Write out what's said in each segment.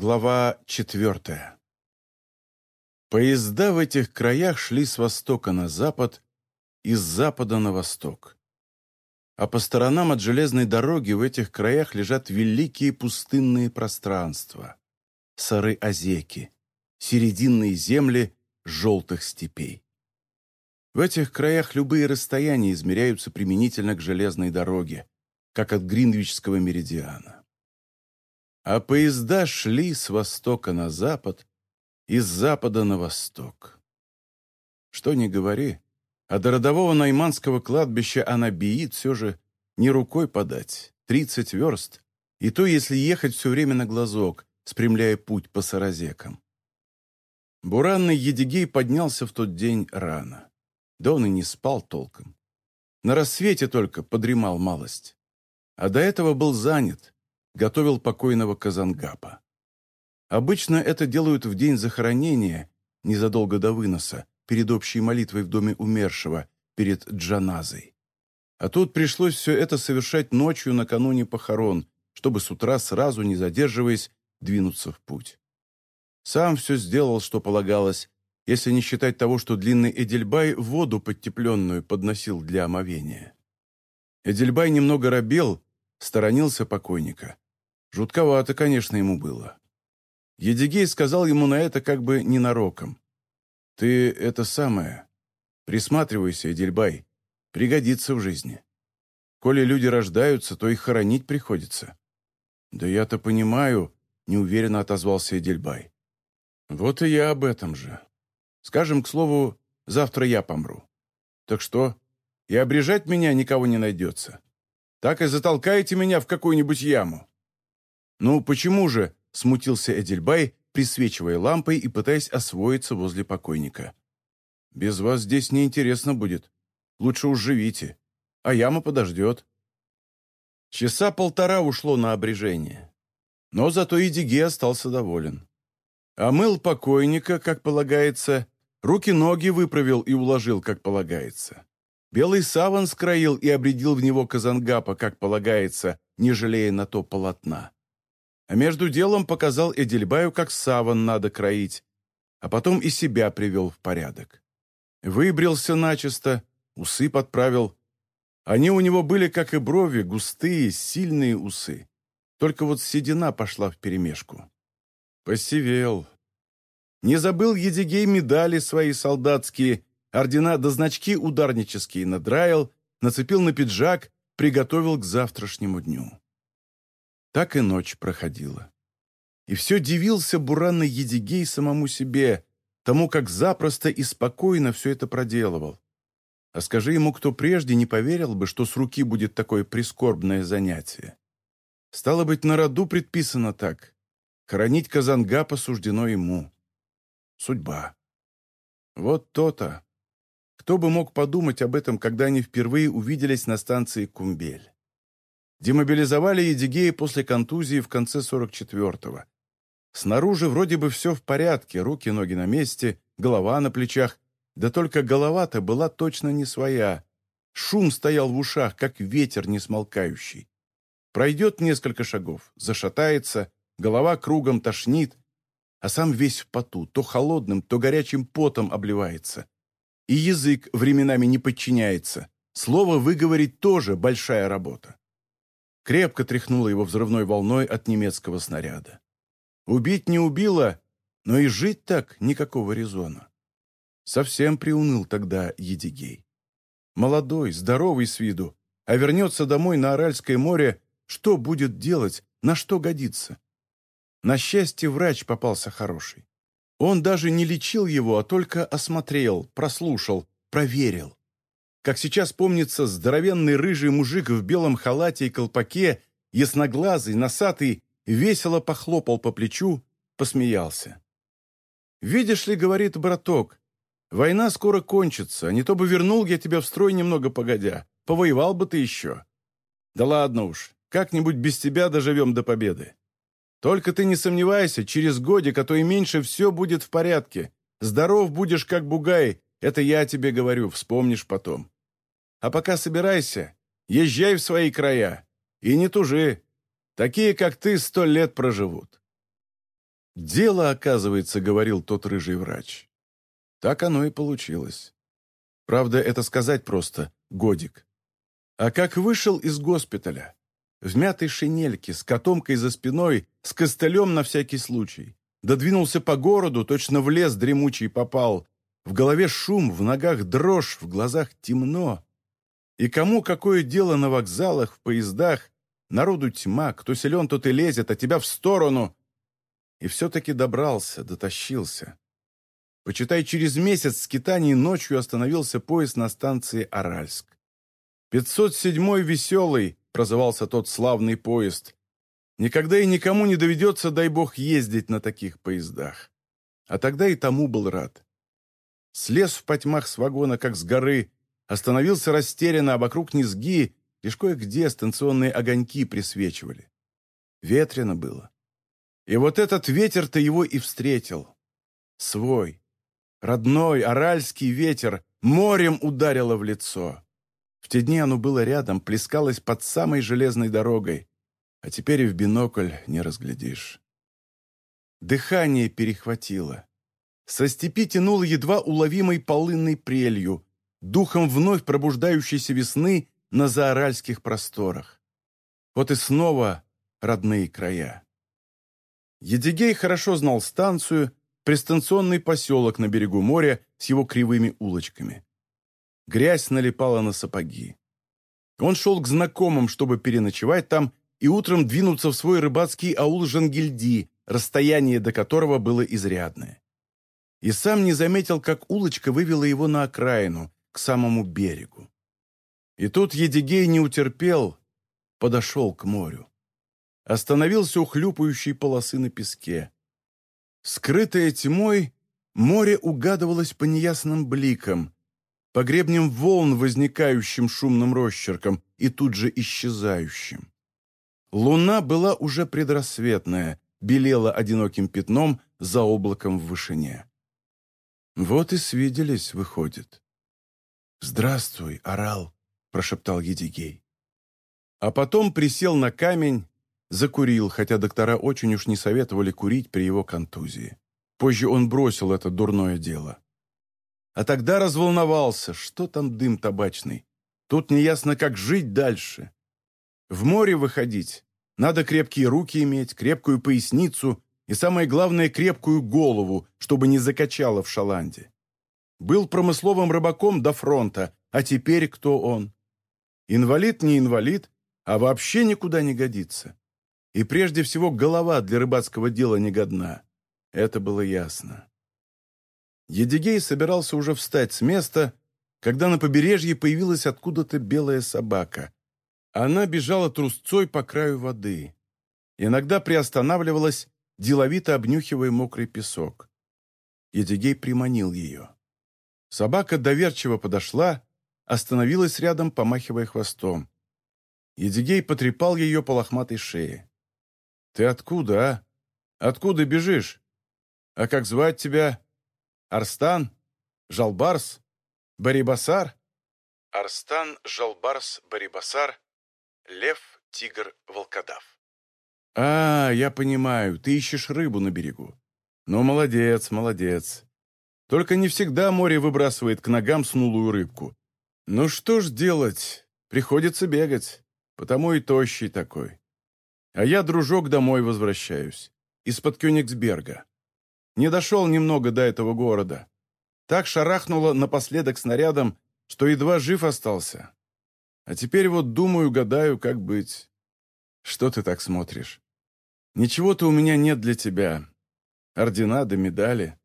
Глава четвертая. Поезда в этих краях шли с востока на запад и с запада на восток. А по сторонам от железной дороги в этих краях лежат великие пустынные пространства, сары-озеки, серединные земли желтых степей. В этих краях любые расстояния измеряются применительно к железной дороге, как от Гринвичского меридиана а поезда шли с востока на запад и с запада на восток. Что ни говори, а до родового Найманского кладбища Анабиит все же не рукой подать, тридцать верст, и то, если ехать все время на глазок, спрямляя путь по саразекам. Буранный Едигей поднялся в тот день рано. Да он и не спал толком. На рассвете только подремал малость. А до этого был занят, готовил покойного Казангапа. Обычно это делают в день захоронения, незадолго до выноса, перед общей молитвой в доме умершего, перед джаназой. А тут пришлось все это совершать ночью накануне похорон, чтобы с утра, сразу не задерживаясь, двинуться в путь. Сам все сделал, что полагалось, если не считать того, что длинный Эдельбай воду подтепленную подносил для омовения. Эдельбай немного робел, сторонился покойника. Жутковато, конечно, ему было. Едигей сказал ему на это как бы ненароком. «Ты это самое. Присматривайся, Эдельбай. Пригодится в жизни. Коли люди рождаются, то их хоронить приходится». «Да я-то понимаю», — неуверенно отозвался Эдельбай. «Вот и я об этом же. Скажем, к слову, завтра я помру. Так что, и обрежать меня никого не найдется. Так и затолкаете меня в какую-нибудь яму». «Ну, почему же?» – смутился Эдельбай, присвечивая лампой и пытаясь освоиться возле покойника. «Без вас здесь неинтересно будет. Лучше уж живите. А яма подождет». Часа полтора ушло на обрежение. Но зато и Диге остался доволен. Омыл покойника, как полагается, руки-ноги выправил и уложил, как полагается. Белый саван скроил и обредил в него Казангапа, как полагается, не жалея на то полотна. А между делом показал Эдельбаю, как саван надо кроить, а потом и себя привел в порядок. Выбрился начисто, усы подправил. Они у него были, как и брови, густые, сильные усы. Только вот седина пошла вперемешку. Посивел. Не забыл Едигей медали свои солдатские, ордена да значки ударнические надраил, нацепил на пиджак, приготовил к завтрашнему дню. Так и ночь проходила. И все дивился буранный Едигей самому себе, тому, как запросто и спокойно все это проделывал. А скажи ему, кто прежде не поверил бы, что с руки будет такое прискорбное занятие. Стало быть, на роду предписано так. Хоронить Казанга посуждено ему. Судьба. Вот то-то. Кто бы мог подумать об этом, когда они впервые увиделись на станции Кумбель? Демобилизовали Едигея после контузии в конце 44-го. Снаружи вроде бы все в порядке, руки-ноги на месте, голова на плечах. Да только голова-то была точно не своя. Шум стоял в ушах, как ветер несмолкающий. Пройдет несколько шагов, зашатается, голова кругом тошнит, а сам весь в поту, то холодным, то горячим потом обливается. И язык временами не подчиняется. Слово выговорить тоже большая работа крепко тряхнула его взрывной волной от немецкого снаряда. Убить не убило, но и жить так никакого резона. Совсем приуныл тогда Едигей. Молодой, здоровый с виду, а вернется домой на Аральское море, что будет делать, на что годится? На счастье, врач попался хороший. Он даже не лечил его, а только осмотрел, прослушал, проверил. Как сейчас помнится, здоровенный рыжий мужик в белом халате и колпаке, ясноглазый, носатый, весело похлопал по плечу, посмеялся. «Видишь ли, — говорит браток, — война скоро кончится, а не то бы вернул я тебя в строй немного погодя, повоевал бы ты еще. Да ладно уж, как-нибудь без тебя доживем до победы. Только ты не сомневайся, через годик, а то и меньше, все будет в порядке. Здоров будешь, как бугай, это я тебе говорю, вспомнишь потом. А пока собирайся, езжай в свои края. И не тужи. Такие, как ты, сто лет проживут. Дело, оказывается, говорил тот рыжий врач. Так оно и получилось. Правда, это сказать просто годик. А как вышел из госпиталя? В мятой шинельке, с котомкой за спиной, с костылем на всякий случай. Додвинулся по городу, точно в лес дремучий попал. В голове шум, в ногах дрожь, в глазах темно. И кому какое дело на вокзалах, в поездах? Народу тьма, кто силен, тот и лезет, а тебя в сторону. И все-таки добрался, дотащился. Почитай, через месяц скитаний ночью остановился поезд на станции Аральск. «Пятьсот седьмой веселый», — прозывался тот славный поезд. Никогда и никому не доведется, дай бог, ездить на таких поездах. А тогда и тому был рад. Слез в потьмах с вагона, как с горы, остановился растерянно, а вокруг низги, лишь кое-где станционные огоньки присвечивали. Ветрено было. И вот этот ветер-то его и встретил. Свой, родной, аральский ветер морем ударило в лицо. В те дни оно было рядом, плескалось под самой железной дорогой, а теперь и в бинокль не разглядишь. Дыхание перехватило. Со степи тянуло едва уловимой полынной прелью, духом вновь пробуждающейся весны на заоральских просторах. Вот и снова родные края. Едигей хорошо знал станцию, пристанционный поселок на берегу моря с его кривыми улочками. Грязь налипала на сапоги. Он шел к знакомым, чтобы переночевать там и утром двинуться в свой рыбацкий аул Жангильди, расстояние до которого было изрядное. И сам не заметил, как улочка вывела его на окраину, к самому берегу. И тут Едигей не утерпел, подошел к морю. Остановился у хлюпающей полосы на песке. Скрытое тьмой, море угадывалось по неясным бликам, по гребням волн, возникающим шумным росчерком и тут же исчезающим. Луна была уже предрассветная, белела одиноким пятном за облаком в вышине. Вот и свиделись, выходит. «Здравствуй, орал», — прошептал Едигей. А потом присел на камень, закурил, хотя доктора очень уж не советовали курить при его контузии. Позже он бросил это дурное дело. А тогда разволновался, что там дым табачный. Тут неясно, как жить дальше. В море выходить надо крепкие руки иметь, крепкую поясницу и, самое главное, крепкую голову, чтобы не закачало в шаланде. Был промысловым рыбаком до фронта, а теперь кто он? Инвалид не инвалид, а вообще никуда не годится. И прежде всего голова для рыбацкого дела не годна. Это было ясно. Едигей собирался уже встать с места, когда на побережье появилась откуда-то белая собака. Она бежала трусцой по краю воды. Иногда приостанавливалась, деловито обнюхивая мокрый песок. Едигей приманил ее. Собака доверчиво подошла, остановилась рядом, помахивая хвостом. Едигей потрепал ее по лохматой шее. «Ты откуда, а? Откуда бежишь? А как звать тебя? Арстан? Жалбарс? Барибасар?» Арстан, Жалбарс, Барибасар Лев, тигр, волкодав. «А, я понимаю, ты ищешь рыбу на берегу. Ну, молодец, молодец. Только не всегда море выбрасывает к ногам снулую рыбку. Ну что ж делать? Приходится бегать, потому и тощий такой. А я, дружок, домой возвращаюсь. Из-под Кёнигсберга. Не дошел немного до этого города. Так шарахнуло напоследок снарядом, что едва жив остался. А теперь вот думаю, гадаю, как быть. Что ты так смотришь? Ничего-то у меня нет для тебя. Ордена да медали.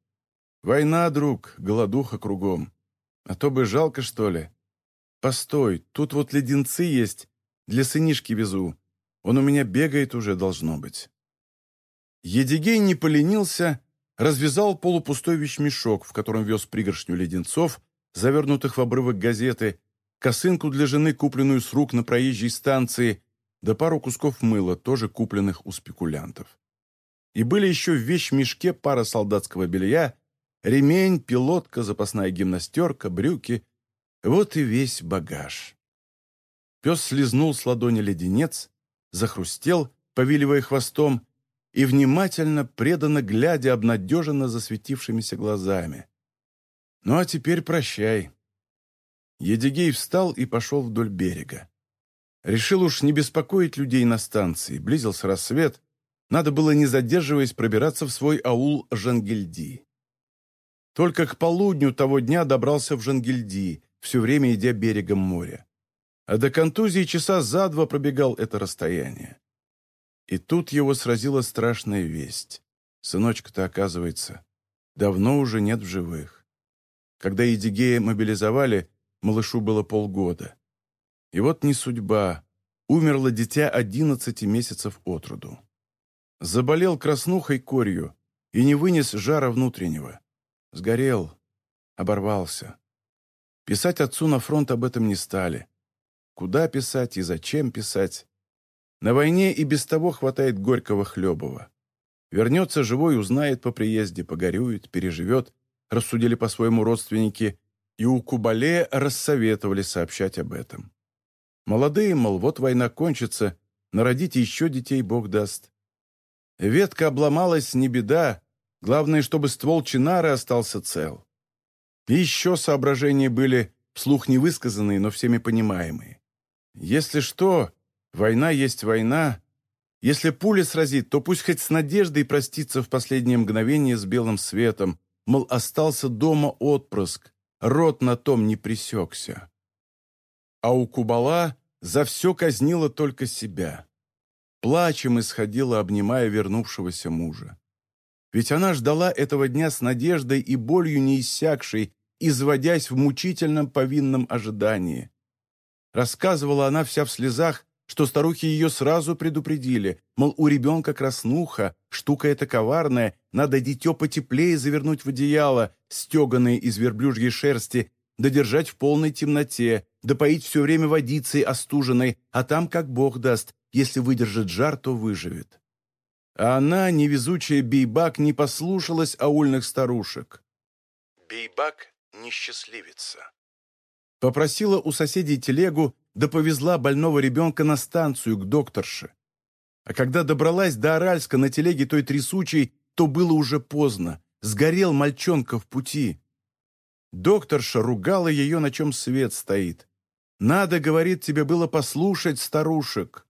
Война, друг, голодуха кругом. А то бы жалко, что ли. Постой, тут вот леденцы есть. Для сынишки везу. Он у меня бегает уже, должно быть. Едигей не поленился, развязал полупустой вещмешок, в котором вез пригоршню леденцов, завернутых в обрывок газеты, косынку для жены, купленную с рук на проезжей станции, да пару кусков мыла, тоже купленных у спекулянтов. И были еще в вещмешке пара солдатского белья, ремень, пилотка, запасная гимнастерка, брюки. Вот и весь багаж. Пес слезнул с ладони леденец, захрустел, повиливая хвостом, и внимательно, преданно глядя обнадеженно засветившимися глазами. «Ну а теперь прощай». Едигей встал и пошел вдоль берега. Решил уж не беспокоить людей на станции, близился рассвет, надо было, не задерживаясь, пробираться в свой аул Жангельди. Только к полудню того дня добрался в Жангельди, все время идя берегом моря. А до контузии часа за два пробегал это расстояние. И тут его сразила страшная весть. Сыночка-то, оказывается, давно уже нет в живых. Когда Едигея мобилизовали, малышу было полгода. И вот не судьба. Умерло дитя одиннадцати месяцев от роду. Заболел краснухой корью и не вынес жара внутреннего. Сгорел, оборвался. Писать отцу на фронт об этом не стали. Куда писать и зачем писать? На войне и без того хватает горького хлебова. Вернется живой, узнает по приезде, погорюет, переживет, рассудили по-своему родственники, и у Кубале рассоветовали сообщать об этом. Молодые, мол, вот война кончится, народить еще детей Бог даст. Ветка обломалась, не беда, Главное, чтобы ствол Чинары остался цел. И еще соображения были, вслух не высказанные, но всеми понимаемые. Если что, война есть война. Если пуля сразит, то пусть хоть с надеждой простится в последнее мгновение с белым светом, мол, остался дома отпрыск, рот на том не пресекся. А у Кубала за все казнила только себя. Плачем исходила, обнимая вернувшегося мужа. Ведь она ждала этого дня с надеждой и болью неиссякшей, изводясь в мучительном повинном ожидании. Рассказывала она вся в слезах, что старухи ее сразу предупредили, мол, у ребенка краснуха, штука эта коварная, надо дитё потеплее завернуть в одеяло, стеганое из верблюжьей шерсти, да держать в полной темноте, да поить все время водицей остуженной, а там как Бог даст, если выдержит жар, то выживет. А она, невезучая Бейбак, не послушалась аульных старушек. Бейбак – несчастливица. Попросила у соседей телегу, да повезла больного ребенка на станцию к докторше. А когда добралась до Аральска на телеге той трясучей, то было уже поздно. Сгорел мальчонка в пути. Докторша ругала ее, на чем свет стоит. «Надо, — говорит, — тебе было послушать старушек».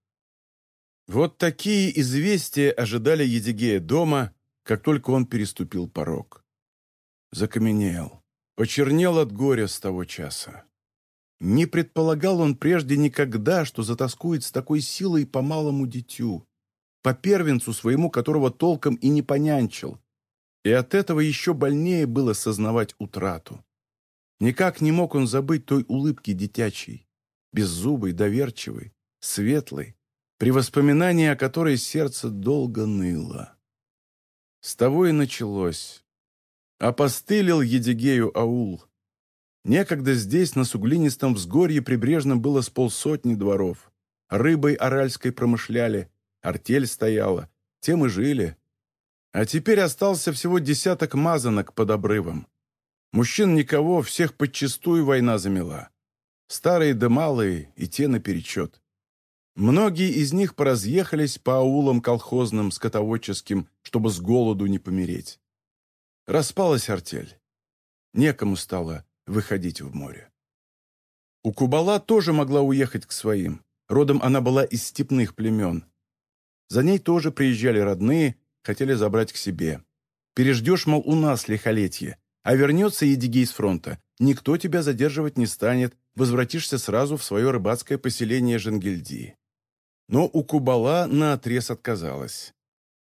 Вот такие известия ожидали Едигея дома, как только он переступил порог. Закаменел, почернел от горя с того часа. Не предполагал он прежде никогда, что затаскует с такой силой по малому дитю, по первенцу своему, которого толком и не понянчил. И от этого еще больнее было сознавать утрату. Никак не мог он забыть той улыбки дитячей, беззубой, доверчивой, светлой, при воспоминании о которой сердце долго ныло. С того и началось. Опостылил Едигею аул. Некогда здесь, на суглинистом взгорье прибрежном, было с полсотни дворов. Рыбой аральской промышляли, артель стояла, тем и жили. А теперь остался всего десяток мазанок под обрывом. Мужчин никого, всех подчистую война замела. Старые да малые, и те наперечет. Многие из них поразъехались по аулам колхозным, скотоводческим, чтобы с голоду не помереть. Распалась артель. Некому стало выходить в море. У Кубала тоже могла уехать к своим. Родом она была из степных племен. За ней тоже приезжали родные, хотели забрать к себе. Переждешь, мол, у нас лихолетье, а вернется Едигей с фронта. Никто тебя задерживать не станет, возвратишься сразу в свое рыбацкое поселение Женгельдии. Но у Кубала наотрез отказалась.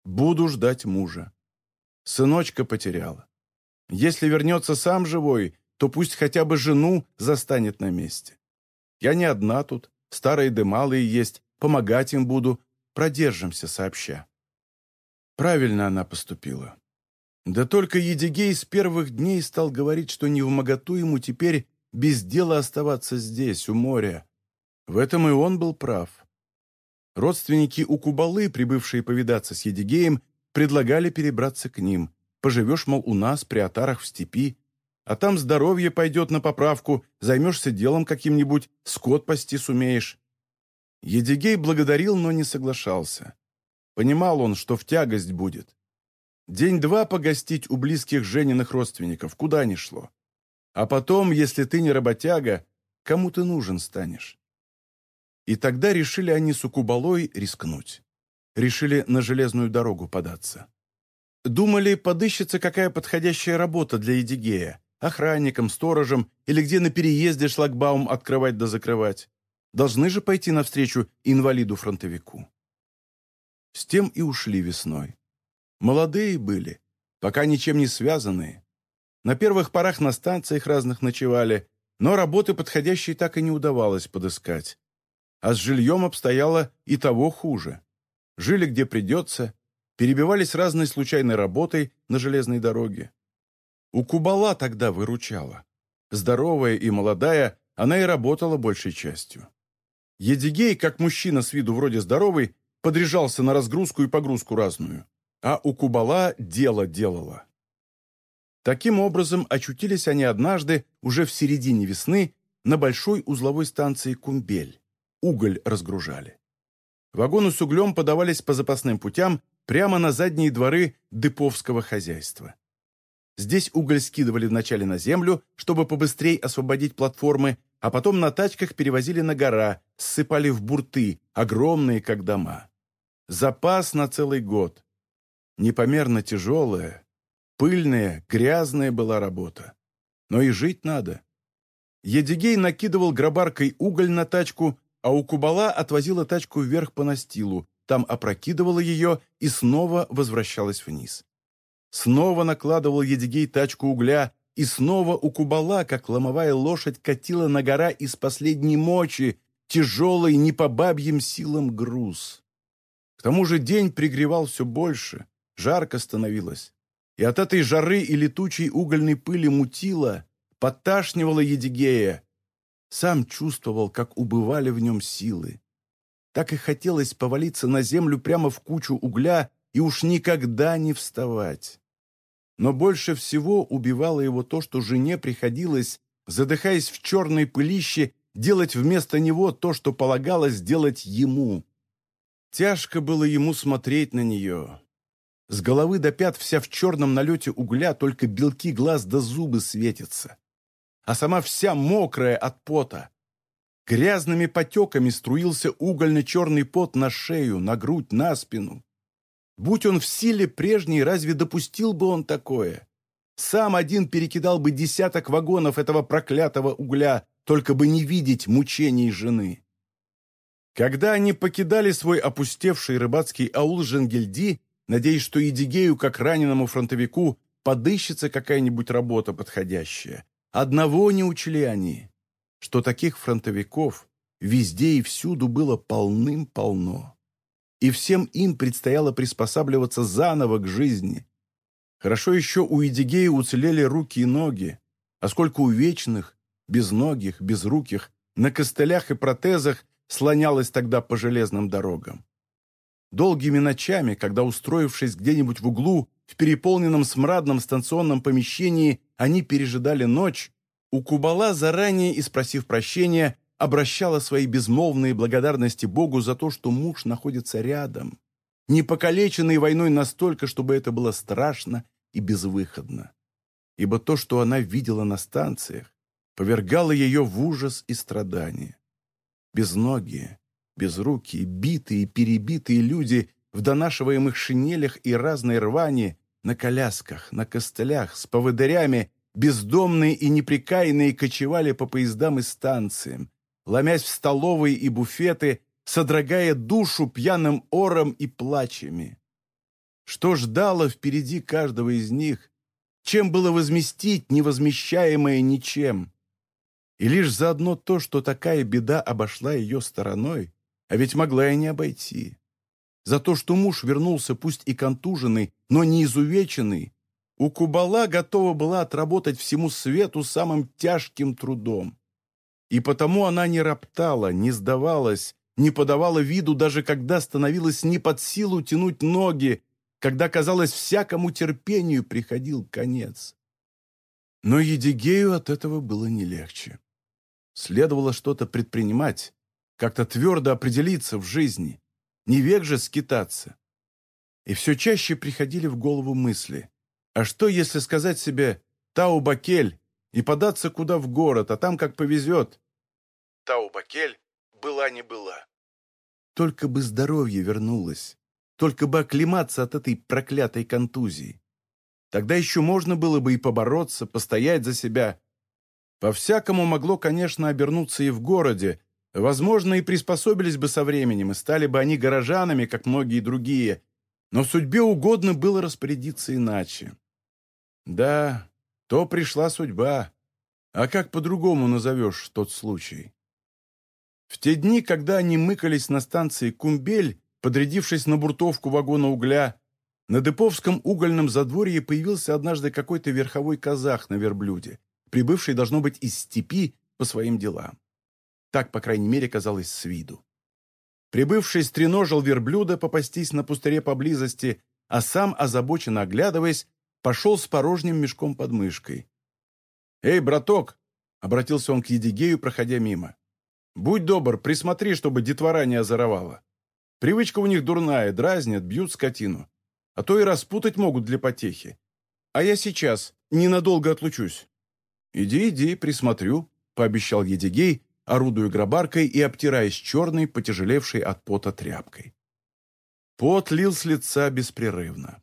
«Буду ждать мужа. Сыночка потеряла. Если вернется сам живой, то пусть хотя бы жену застанет на месте. Я не одна тут, старые да малые есть, помогать им буду, продержимся сообща». Правильно она поступила. Да только Едигей с первых дней стал говорить, что не в моготу ему теперь без дела оставаться здесь, у моря. В этом и он был прав. Родственники у Кубалы, прибывшие повидаться с Едигеем, предлагали перебраться к ним. Поживешь, мол, у нас, при отарах в степи, а там здоровье пойдет на поправку, займешься делом каким-нибудь, скот пасти сумеешь. Едигей благодарил, но не соглашался. Понимал он, что в тягость будет. День-два погостить у близких Жениных родственников, куда ни шло. А потом, если ты не работяга, кому ты нужен станешь? И тогда решили они с Укубалой рискнуть. Решили на железную дорогу податься. Думали, подыщется какая подходящая работа для Едигея, охранником, сторожем или где на переезде шлагбаум открывать да закрывать. Должны же пойти навстречу инвалиду-фронтовику. С тем и ушли весной. Молодые были, пока ничем не связанные. На первых порах на станциях разных ночевали, но работы подходящей так и не удавалось подыскать. А с жильем обстояло и того хуже. Жили где придется, перебивались разной случайной работой на железной дороге. У Кубала тогда выручала. Здоровая и молодая, она и работала большей частью. Едигей, как мужчина с виду вроде здоровый, подряжался на разгрузку и погрузку разную, а у Кубала дело делала. Таким образом, очутились они однажды, уже в середине весны, на большой узловой станции Кумбель. Уголь разгружали. Вагоны с углем подавались по запасным путям прямо на задние дворы деповского хозяйства. Здесь уголь скидывали вначале на землю, чтобы побыстрее освободить платформы, а потом на тачках перевозили на гора, ссыпали в бурты, огромные, как дома. Запас на целый год. Непомерно тяжелая, пыльная, грязная была работа. Но и жить надо. Едигей накидывал гробаркой уголь на тачку, а у Кубала отвозила тачку вверх по настилу, там опрокидывала ее и снова возвращалась вниз. Снова накладывал Едигей тачку угля, и снова у Кубала, как ломовая лошадь, катила на гора из последней мочи, тяжелый, не по бабьим силам груз. К тому же день пригревал все больше, жарко становилось, и от этой жары и летучей угольной пыли мутило, подташнивало Едигея. Сам чувствовал, как убывали в нем силы. Так и хотелось повалиться на землю прямо в кучу угля и уж никогда не вставать. Но больше всего убивало его то, что жене приходилось, задыхаясь в черной пылище, делать вместо него то, что полагалось делать ему. Тяжко было ему смотреть на нее. С головы до пят вся в черном налете угля, только белки глаз да зубы светятся. А сама вся мокрая от пота. Грязными потеками струился угольно-черный пот на шею, на грудь, на спину. Будь он в силе прежней, разве допустил бы он такое? Сам один перекидал бы десяток вагонов этого проклятого угля, только бы не видеть мучений жены. Когда они покидали свой опустевший рыбацкий аул Женгельди, надеясь, что Едигею, как раненому фронтовику, подыщется какая-нибудь работа подходящая, одного не учли они что таких фронтовиков везде и всюду было полным-полно. И всем им предстояло приспосабливаться заново к жизни. Хорошо еще у Идигея уцелели руки и ноги, а сколько у вечных, безногих, безруких, на костылях и протезах слонялось тогда по железным дорогам. Долгими ночами, когда, устроившись где-нибудь в углу, в переполненном смрадном станционном помещении, они пережидали ночь, у Кубала, заранее и спросив прощения, обращала свои безмолвные благодарности Богу за то, что муж находится рядом, не покалеченный войной настолько, чтобы это было страшно и безвыходно. Ибо то, что она видела на станциях, повергало ее в ужас и страдания. Безногие, безрукие, битые, перебитые люди в донашиваемых шинелях и разной рвани, на колясках, на костылях, с поводырями Бездомные и неприкаянные кочевали по поездам и станциям, ломясь в столовые и буфеты, содрогая душу пьяным ором и плачами. Что ждало впереди каждого из них? Чем было возместить невозмещаемое ничем? И лишь заодно то, что такая беда обошла ее стороной, а ведь могла и не обойти. За то, что муж вернулся пусть и контуженный, но не изувеченный, у Кубала готова была отработать всему свету самым тяжким трудом. И потому она не роптала, не сдавалась, не подавала виду, даже когда становилось не под силу тянуть ноги, когда, казалось, всякому терпению приходил конец. Но Едигею от этого было не легче. Следовало что-то предпринимать, как-то твердо определиться в жизни. Не век же скитаться. И все чаще приходили в голову мысли. А что, если сказать себе «Тау-Бакель» и податься куда в город, а там как повезет? Тау-Бакель была не была. Только бы здоровье вернулось, только бы оклематься от этой проклятой контузии. Тогда еще можно было бы и побороться, постоять за себя. По-всякому могло, конечно, обернуться и в городе. Возможно, и приспособились бы со временем, и стали бы они горожанами, как многие другие. Но судьбе угодно было распорядиться иначе. Да, то пришла судьба. А как по-другому назовешь тот случай? В те дни, когда они мыкались на станции Кумбель, подрядившись на буртовку вагона угля, на Деповском угольном задворье появился однажды какой-то верховой казах на верблюде, прибывший, должно быть, из степи по своим делам. Так, по крайней мере, казалось с виду. Прибывший стреножил верблюда попастись на пустыре поблизости, а сам, озабоченно оглядываясь, пошел с порожним мешком под мышкой. «Эй, браток!» — обратился он к Едигею, проходя мимо. Будь добр, присмотри, чтобы детвора не озоровала. Привычка у них дурная, дразнят, бьют скотину. А то и распутать могут для потехи. А я сейчас ненадолго отлучусь. Иди, иди, присмотрю, пообещал Едигей, орудуя гробаркой и обтираясь черной, потяжелевшей от пота тряпкой. Пот лил с лица беспрерывно.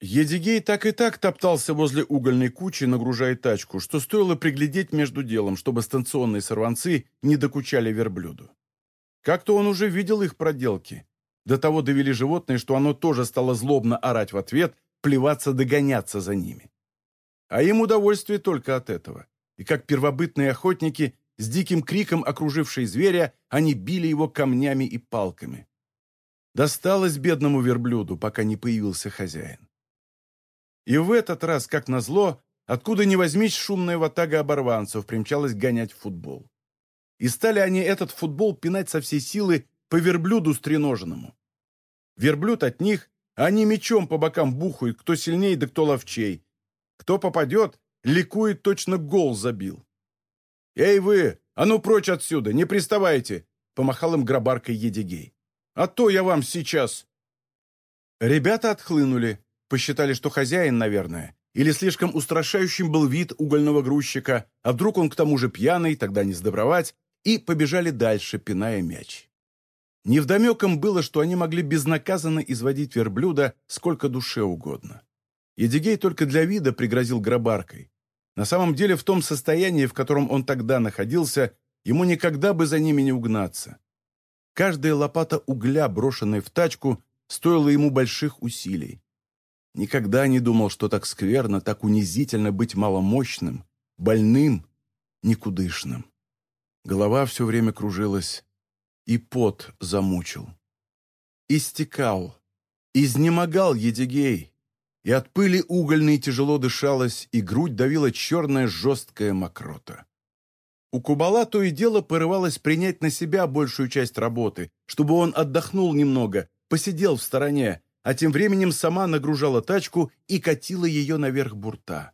Едигей так и так топтался возле угольной кучи, нагружая тачку, что стоило приглядеть между делом, чтобы станционные сорванцы не докучали верблюду. Как-то он уже видел их проделки. До того довели животное, что оно тоже стало злобно орать в ответ, плеваться, догоняться за ними. А им удовольствие только от этого. И как первобытные охотники, с диким криком окружившие зверя, они били его камнями и палками. Досталось бедному верблюду, пока не появился хозяин. И в этот раз, как назло, откуда ни возьмись, шумная ватага оборванцев примчалась гонять в футбол. И стали они этот футбол пинать со всей силы по верблюду стреноженному. Верблюд от них, а они мечом по бокам бухают, кто сильнее да кто ловчей. Кто попадет, ликует, точно гол забил. «Эй вы, а ну прочь отсюда, не приставайте!» — помахал им гробаркой Едигей. «А то я вам сейчас...» Ребята отхлынули, Посчитали, что хозяин, наверное. Или слишком устрашающим был вид угольного грузчика, а вдруг он к тому же пьяный, тогда не сдобровать, и побежали дальше, пиная мяч. Невдомеком было, что они могли безнаказанно изводить верблюда сколько душе угодно. Едигей только для вида пригрозил гробаркой. На самом деле, в том состоянии, в котором он тогда находился, ему никогда бы за ними не угнаться. Каждая лопата угля, брошенная в тачку, стоила ему больших усилий. Никогда не думал, что так скверно, так унизительно быть маломощным, больным, никудышным. Голова все время кружилась, и пот замучил. Истекал, изнемогал Едигей, и от пыли угольной тяжело дышалось, и грудь давила черная жесткая мокрота. У Кубала то и дело порывалось принять на себя большую часть работы, чтобы он отдохнул немного, посидел в стороне, а тем временем сама нагружала тачку и катила ее наверх бурта.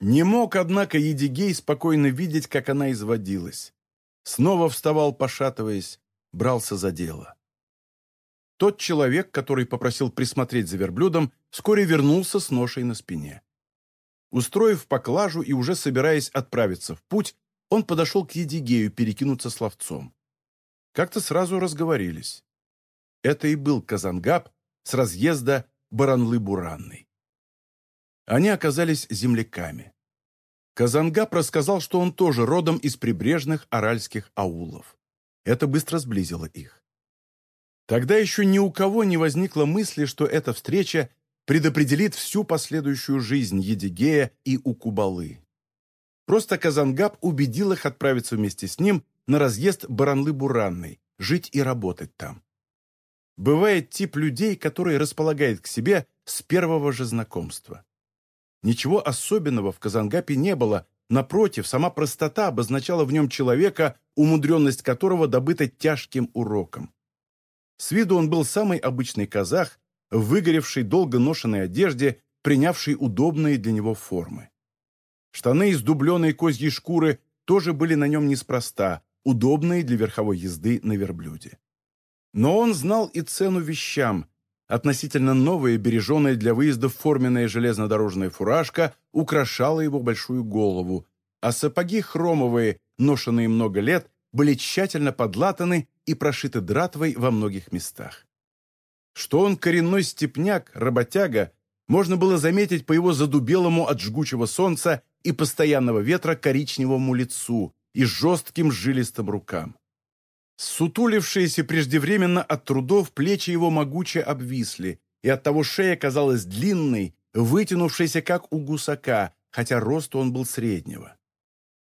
Не мог, однако, Едигей спокойно видеть, как она изводилась. Снова вставал, пошатываясь, брался за дело. Тот человек, который попросил присмотреть за верблюдом, вскоре вернулся с ношей на спине. Устроив поклажу и уже собираясь отправиться в путь, он подошел к Едигею перекинуться словцом. Как-то сразу разговорились. Это и был Казангаб, с разъезда Баранлы-Буранной. Они оказались земляками. Казангап рассказал, что он тоже родом из прибрежных аральских аулов. Это быстро сблизило их. Тогда еще ни у кого не возникло мысли, что эта встреча предопределит всю последующую жизнь Едигея и Укубалы. Просто Казангап убедил их отправиться вместе с ним на разъезд Баранлы-Буранной, жить и работать там. Бывает тип людей, который располагает к себе с первого же знакомства. Ничего особенного в Казангапе не было, напротив, сама простота обозначала в нем человека, умудренность которого добыта тяжким уроком. С виду он был самый обычный казах, в выгоревшей долго ношенной одежде, принявшей удобные для него формы. Штаны из дубленой козьей шкуры тоже были на нем неспроста, удобные для верховой езды на верблюде. Но он знал и цену вещам, Относительно новая, береженная для выездов форменная железнодорожная фуражка украшала его большую голову, а сапоги хромовые, ношенные много лет, были тщательно подлатаны и прошиты дратвой во многих местах. Что он коренной степняк, работяга, можно было заметить по его задубелому от жгучего солнца и постоянного ветра коричневому лицу и жестким жилистым рукам. Сутулившиеся преждевременно от трудов плечи его могуче обвисли, и оттого шея казалась длинной, вытянувшейся, как у гусака, хотя рост он был среднего.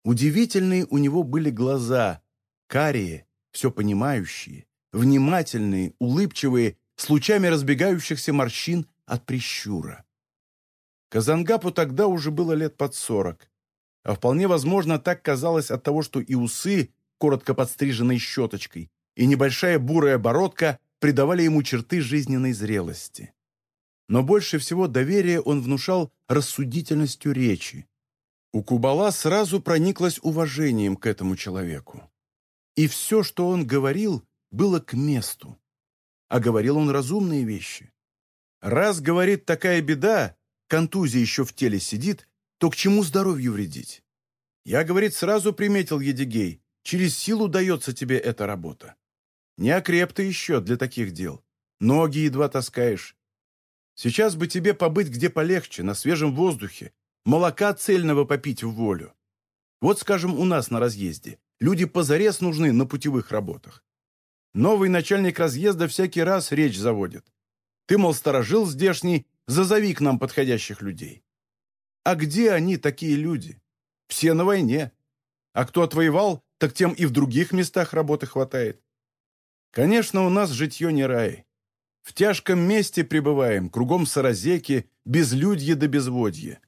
Удивительные у него были глаза, карие, все понимающие, внимательные, улыбчивые, с лучами разбегающихся морщин от прищура. Казангапу тогда уже было лет под сорок, а вполне возможно так казалось от того, что и усы, коротко подстриженной щеточкой, и небольшая бурая бородка придавали ему черты жизненной зрелости. Но больше всего доверия он внушал рассудительностью речи. У Кубала сразу прониклось уважением к этому человеку. И все, что он говорил, было к месту. А говорил он разумные вещи. Раз, говорит, такая беда, контузия еще в теле сидит, то к чему здоровью вредить? Я, говорит, сразу приметил Едигей, через силу дается тебе эта работа. Не окреп ты еще для таких дел. Ноги едва таскаешь. Сейчас бы тебе побыть где полегче, на свежем воздухе, молока цельного попить в волю. Вот, скажем, у нас на разъезде. Люди позарез нужны на путевых работах. Новый начальник разъезда всякий раз речь заводит. Ты, мол, сторожил здешний, зазови к нам подходящих людей. А где они, такие люди? Все на войне. А кто отвоевал, так тем и в других местах работы хватает. Конечно, у нас житье не рай. В тяжком месте пребываем, кругом саразеки, безлюдье да безводье.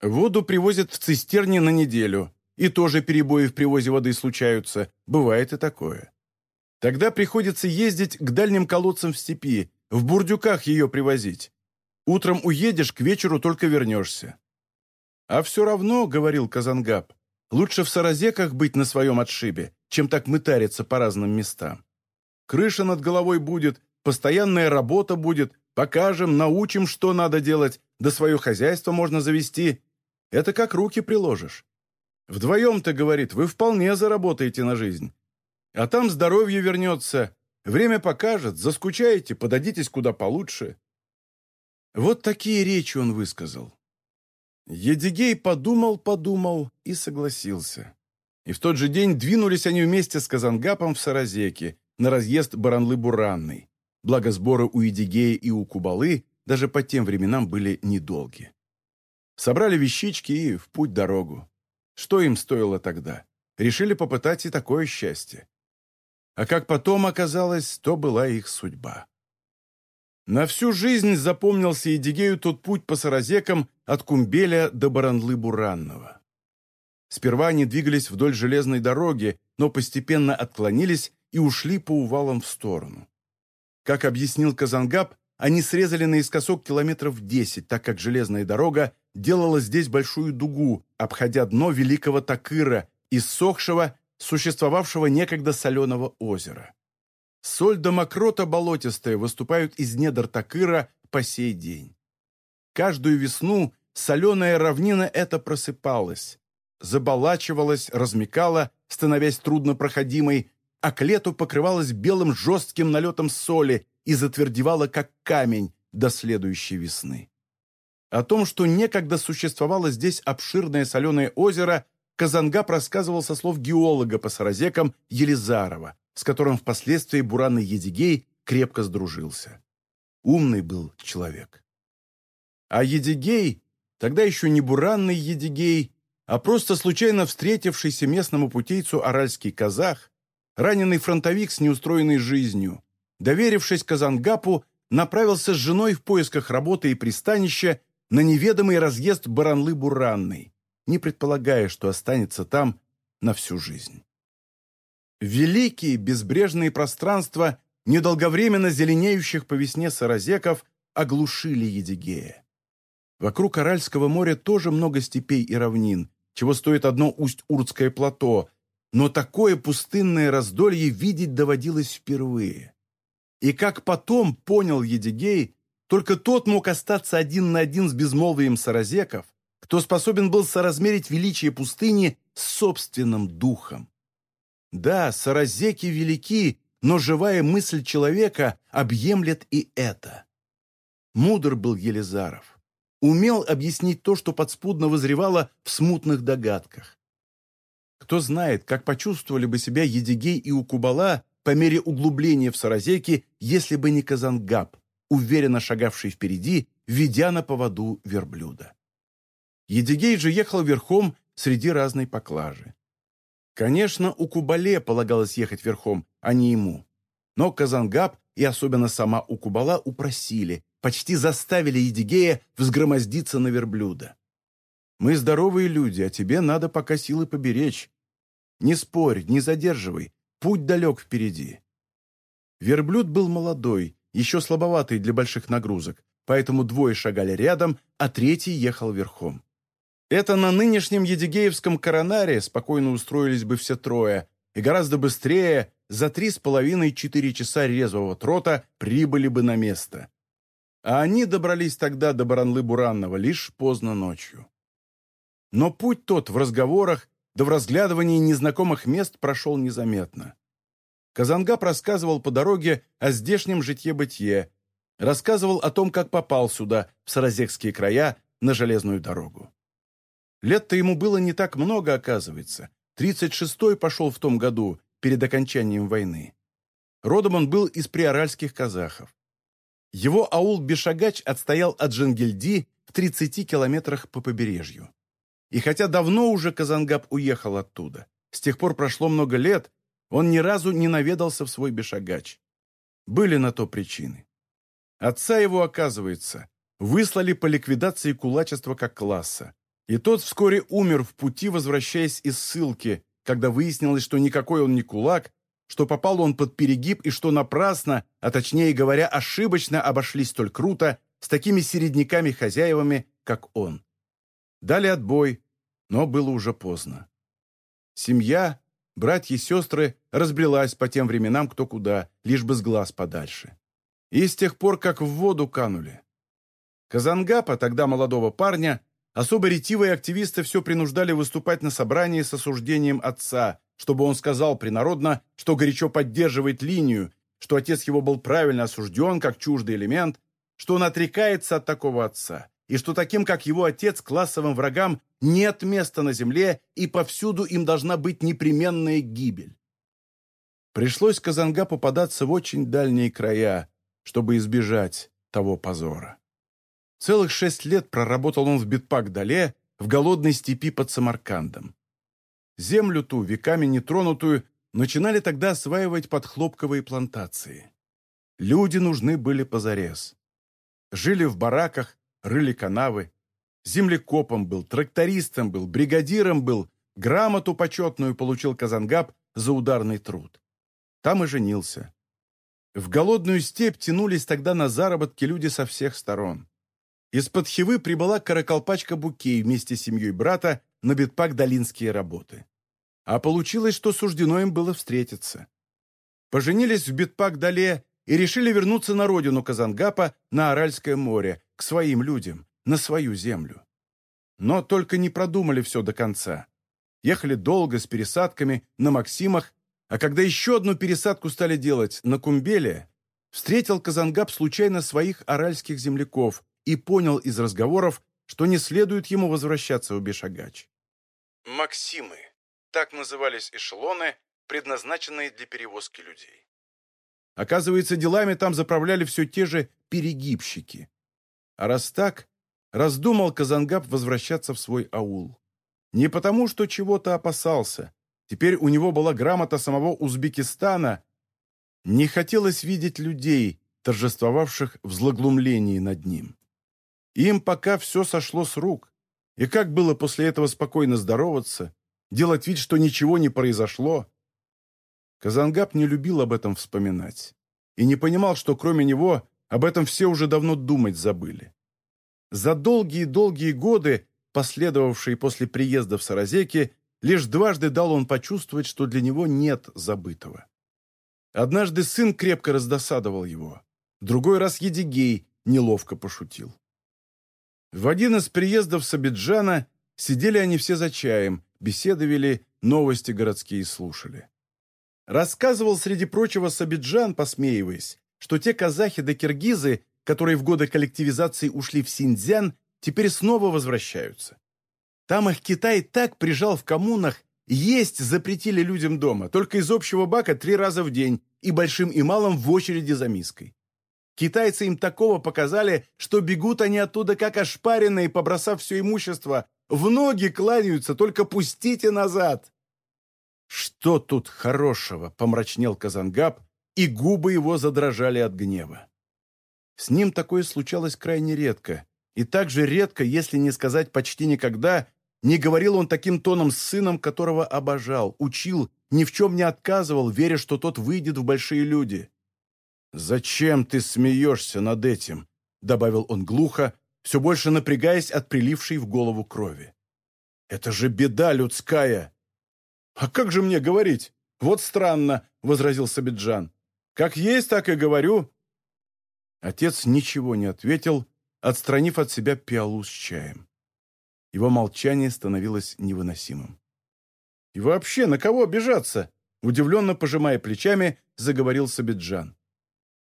Воду привозят в цистерне на неделю, и тоже перебои в привозе воды случаются, бывает и такое. Тогда приходится ездить к дальним колодцам в степи, в бурдюках ее привозить. Утром уедешь, к вечеру только вернешься. А все равно, — говорил Казангаб, — лучше в саразеках быть на своем отшибе, чем так мытариться по разным местам. Крыша над головой будет, постоянная работа будет, покажем, научим, что надо делать, да свое хозяйство можно завести. Это как руки приложишь. Вдвоем-то, говорит, вы вполне заработаете на жизнь. А там здоровье вернется, Время покажет, заскучаете, подадитесь куда получше». Вот такие речи он высказал. Едигей подумал-подумал и согласился. И в тот же день двинулись они вместе с Казангапом в Саразеке на разъезд Баранлы-Буранной. Благо сборы у Едигея и у Кубалы даже по тем временам были недолги. Собрали вещички и в путь дорогу. Что им стоило тогда? Решили попытать и такое счастье. А как потом оказалось, то была их судьба. На всю жизнь запомнился Едигею тот путь по Саразекам от Кумбеля до Баранлы-Буранного. Сперва они двигались вдоль железной дороги, но постепенно отклонились и ушли по увалам в сторону. Как объяснил Казангаб, они срезали наискосок километров 10, так как железная дорога делала здесь большую дугу, обходя дно великого Такыра, иссохшего существовавшего некогда соленого озера. Соль да мокрота болотистая выступают из недр Такыра по сей день. Каждую весну соленая равнина эта просыпалась, заболачивалась, размекала, становясь труднопроходимой, а к лету покрывалась белым жестким налетом соли и затвердевала, как камень, до следующей весны. О том, что некогда существовало здесь обширное соленое озеро, Казангап рассказывал со слов геолога по саразекам Елизарова, с которым впоследствии буранный Едигей крепко сдружился. Умный был человек. А Едигей, тогда еще не буранный Едигей, а просто случайно встретившийся местному путейцу аральский казах, раненый фронтовик с неустроенной жизнью, доверившись Казангапу, направился с женой в поисках работы и пристанища на неведомый разъезд Баранлы-Буранной не предполагая, что останется там на всю жизнь. Великие безбрежные пространства недолговременно зеленеющих по весне саразеков оглушили Едигея. Вокруг Аральского моря тоже много степей и равнин, чего стоит одно Усть-Уртское плато, но такое пустынное раздолье видеть доводилось впервые. И как потом понял Едигей, только тот мог остаться один на один с безмолвием саразеков, кто способен был соразмерить величие пустыни с собственным духом. Да, саразеки велики, но живая мысль человека объемлет и это. Мудр был Елизаров. Умел объяснить то, что подспудно возревало в смутных догадках. Кто знает, как почувствовали бы себя Едигей и Укубала по мере углубления в Саразеки, если бы не Казангаб, уверенно шагавший впереди, ведя на поводу верблюда. Едигей же ехал верхом среди разной поклажи. Конечно, у Кубале полагалось ехать верхом, а не ему. Но Казангаб и особенно сама Укубала упросили, почти заставили Едигея взгромоздиться на верблюда. «Мы здоровые люди, а тебе надо пока силы поберечь. Не спорь, не задерживай, путь далек впереди». Верблюд был молодой, еще слабоватый для больших нагрузок, поэтому двое шагали рядом, а третий ехал верхом. Это на нынешнем Едигеевском коронаре спокойно устроились бы все трое, и гораздо быстрее, за три с половиной-четыре часа резвого трота, прибыли бы на место. А они добрались тогда до Баранлы-Буранного лишь поздно ночью. Но путь тот в разговорах да в разглядывании незнакомых мест прошел незаметно. Казангап рассказывал по дороге о здешнем житье-бытие, рассказывал о том, как попал сюда, в Саразекские края, на железную дорогу. Лет-то ему было не так много, оказывается. Тридцать шестой пошел в том году, перед окончанием войны. Родом он был из приоральских казахов. Его аул Бешагач отстоял от Джангельди в 30 километрах по побережью. И хотя давно уже Казангаб уехал оттуда, с тех пор прошло много лет, он ни разу не наведался в свой Бешагач. Были на то причины. Отца его, оказывается, выслали по ликвидации кулачества как класса. И тот вскоре умер в пути, возвращаясь из ссылки, когда выяснилось, что никакой он не кулак, что попал он под перегиб и что напрасно, а точнее говоря, ошибочно обошлись столь круто с такими середняками-хозяевами, как он. Дали отбой, но было уже поздно. Семья, братья и сестры разбрелась по тем временам кто куда, лишь бы с глаз подальше. И с тех пор, как в воду канули. Казангапа, тогда молодого парня, Особо ретивые активисты все принуждали выступать на собрании с осуждением отца, чтобы он сказал принародно, что горячо поддерживает линию, что отец его был правильно осужден как чуждый элемент, что он отрекается от такого отца, и что таким, как его отец, классовым врагам нет места на земле, и повсюду им должна быть непременная гибель. Пришлось Казанга попадаться в очень дальние края, чтобы избежать того позора. Целых шесть лет проработал он в Битпак-Дале, в голодной степи под Самаркандом. Землю ту, веками нетронутую, начинали тогда осваивать под хлопковые плантации. Люди нужны были позарез. Жили в бараках, рыли канавы. Землекопом был, трактористом был, бригадиром был, грамоту почетную получил Казангаб за ударный труд. Там и женился. В голодную степь тянулись тогда на заработки люди со всех сторон. Из-под Хивы прибыла караколпачка Букей вместе с семьей брата на битпак-долинские работы. А получилось, что суждено им было встретиться. Поженились в битпак-доле и решили вернуться на родину Казангапа, на Аральское море, к своим людям, на свою землю. Но только не продумали все до конца. Ехали долго, с пересадками, на Максимах, а когда еще одну пересадку стали делать, на Кумбеле, встретил Казангап случайно своих аральских земляков, и понял из разговоров, что не следует ему возвращаться в Бешагач. Максимы. Так назывались эшелоны, предназначенные для перевозки людей. Оказывается, делами там заправляли все те же перегибщики. А раз так, раздумал Казангаб возвращаться в свой аул. Не потому, что чего-то опасался. Теперь у него была грамота самого Узбекистана. Не хотелось видеть людей, торжествовавших в злоглумлении над ним. Им пока все сошло с рук. И как было после этого спокойно здороваться, делать вид, что ничего не произошло? Казангаб не любил об этом вспоминать и не понимал, что кроме него об этом все уже давно думать забыли. За долгие-долгие годы, последовавшие после приезда в Саразеки, лишь дважды дал он почувствовать, что для него нет забытого. Однажды сын крепко раздосадовал его. Другой раз Едигей неловко пошутил. В один из приездов с Абиджана сидели они все за чаем, беседовали, новости городские слушали. Рассказывал, среди прочего, Сабиджан, посмеиваясь, что те казахи да киргизы, которые в годы коллективизации ушли в Синьцзян, теперь снова возвращаются. Там их Китай так прижал в коммунах, есть запретили людям дома, только из общего бака три раза в день и большим и малым в очереди за миской. Китайцы им такого показали, что бегут они оттуда как ошпаренные, побросав все имущество. В ноги кланяются, только пустите назад. «Что тут хорошего?» — помрачнел Казангаб, и губы его задрожали от гнева. С ним такое случалось крайне редко, и так же редко, если не сказать почти никогда, не говорил он таким тоном с сыном, которого обожал, учил, ни в чем не отказывал, веря, что тот выйдет в большие люди. «Зачем ты смеешься над этим?» — добавил он глухо, все больше напрягаясь от прилившей в голову крови. «Это же беда людская!» «А как же мне говорить? Вот странно», — возразил Сабиджан. «Как есть, так и говорю». Отец ничего не ответил, отстранив от себя пиалу с чаем. Его молчание становилось невыносимым. «И вообще, на кого обижаться?» Удивленно пожимая плечами, заговорил Сабиджан.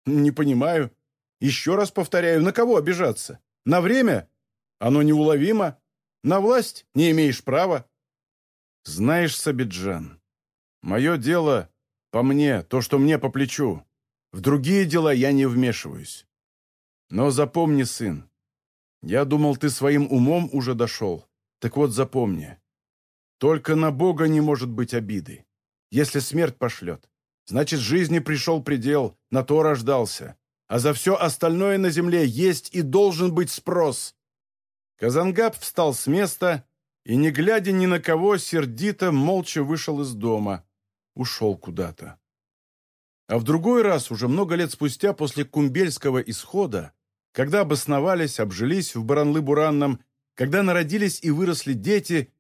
«Не понимаю. Еще раз повторяю, на кого обижаться? На время? Оно неуловимо. На власть не имеешь права. «Знаешь, Сабиджан, мое дело по мне, то, что мне по плечу. В другие дела я не вмешиваюсь. Но запомни, сын, я думал, ты своим умом уже дошел. Так вот запомни, только на Бога не может быть обиды. Если смерть пошлет, значит, жизни пришел предел, на то рождался. А за все остальное на земле есть и должен быть спрос». Казангаб встал с места и, не глядя ни на кого, сердито, молча вышел из дома, ушел куда-то. А в другой раз, уже много лет спустя, после Кумбельского исхода, когда обосновались, обжились в Баранлы-Буранном, когда народились и выросли дети,